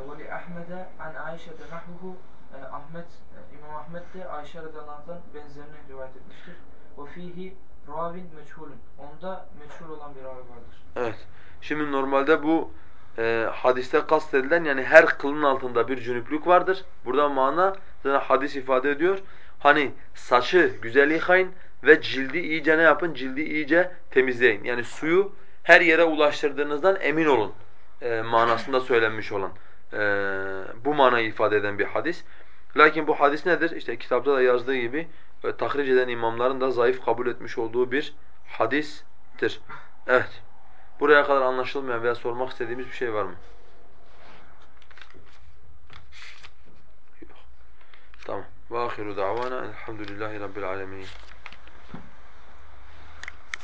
Ve li Ahmed'e an Ayşe'de nahvuhu e, Ahmet, e, İmam Ahmet de Ayşe radıyallahu benzerini rivayet etmiştir. Ve fihi ravin meçhulun. Onda meçhul olan bir ravi vardır. Evet. Şimdi normalde bu e, hadiste kastedilen yani her kılın altında bir cünüplük vardır. Burada mana zaten hadis ifade ediyor. Hani saçı güzel yıkayın ve cildi iyice ne yapın? Cildi iyice temizleyin. Yani suyu her yere ulaştırdığınızdan emin olun e, manasında söylenmiş olan e, bu manayı ifade eden bir hadis. Lakin bu hadis nedir? İşte kitapta da yazdığı gibi e, tahric eden imamların da zayıf kabul etmiş olduğu bir hadistir. Evet. Buraya kadar anlaşılmayan veya sormak istediğimiz bir şey var mı? Yok. Tamam. Ve ahiru davana elhamdülillahi rabbil alemin.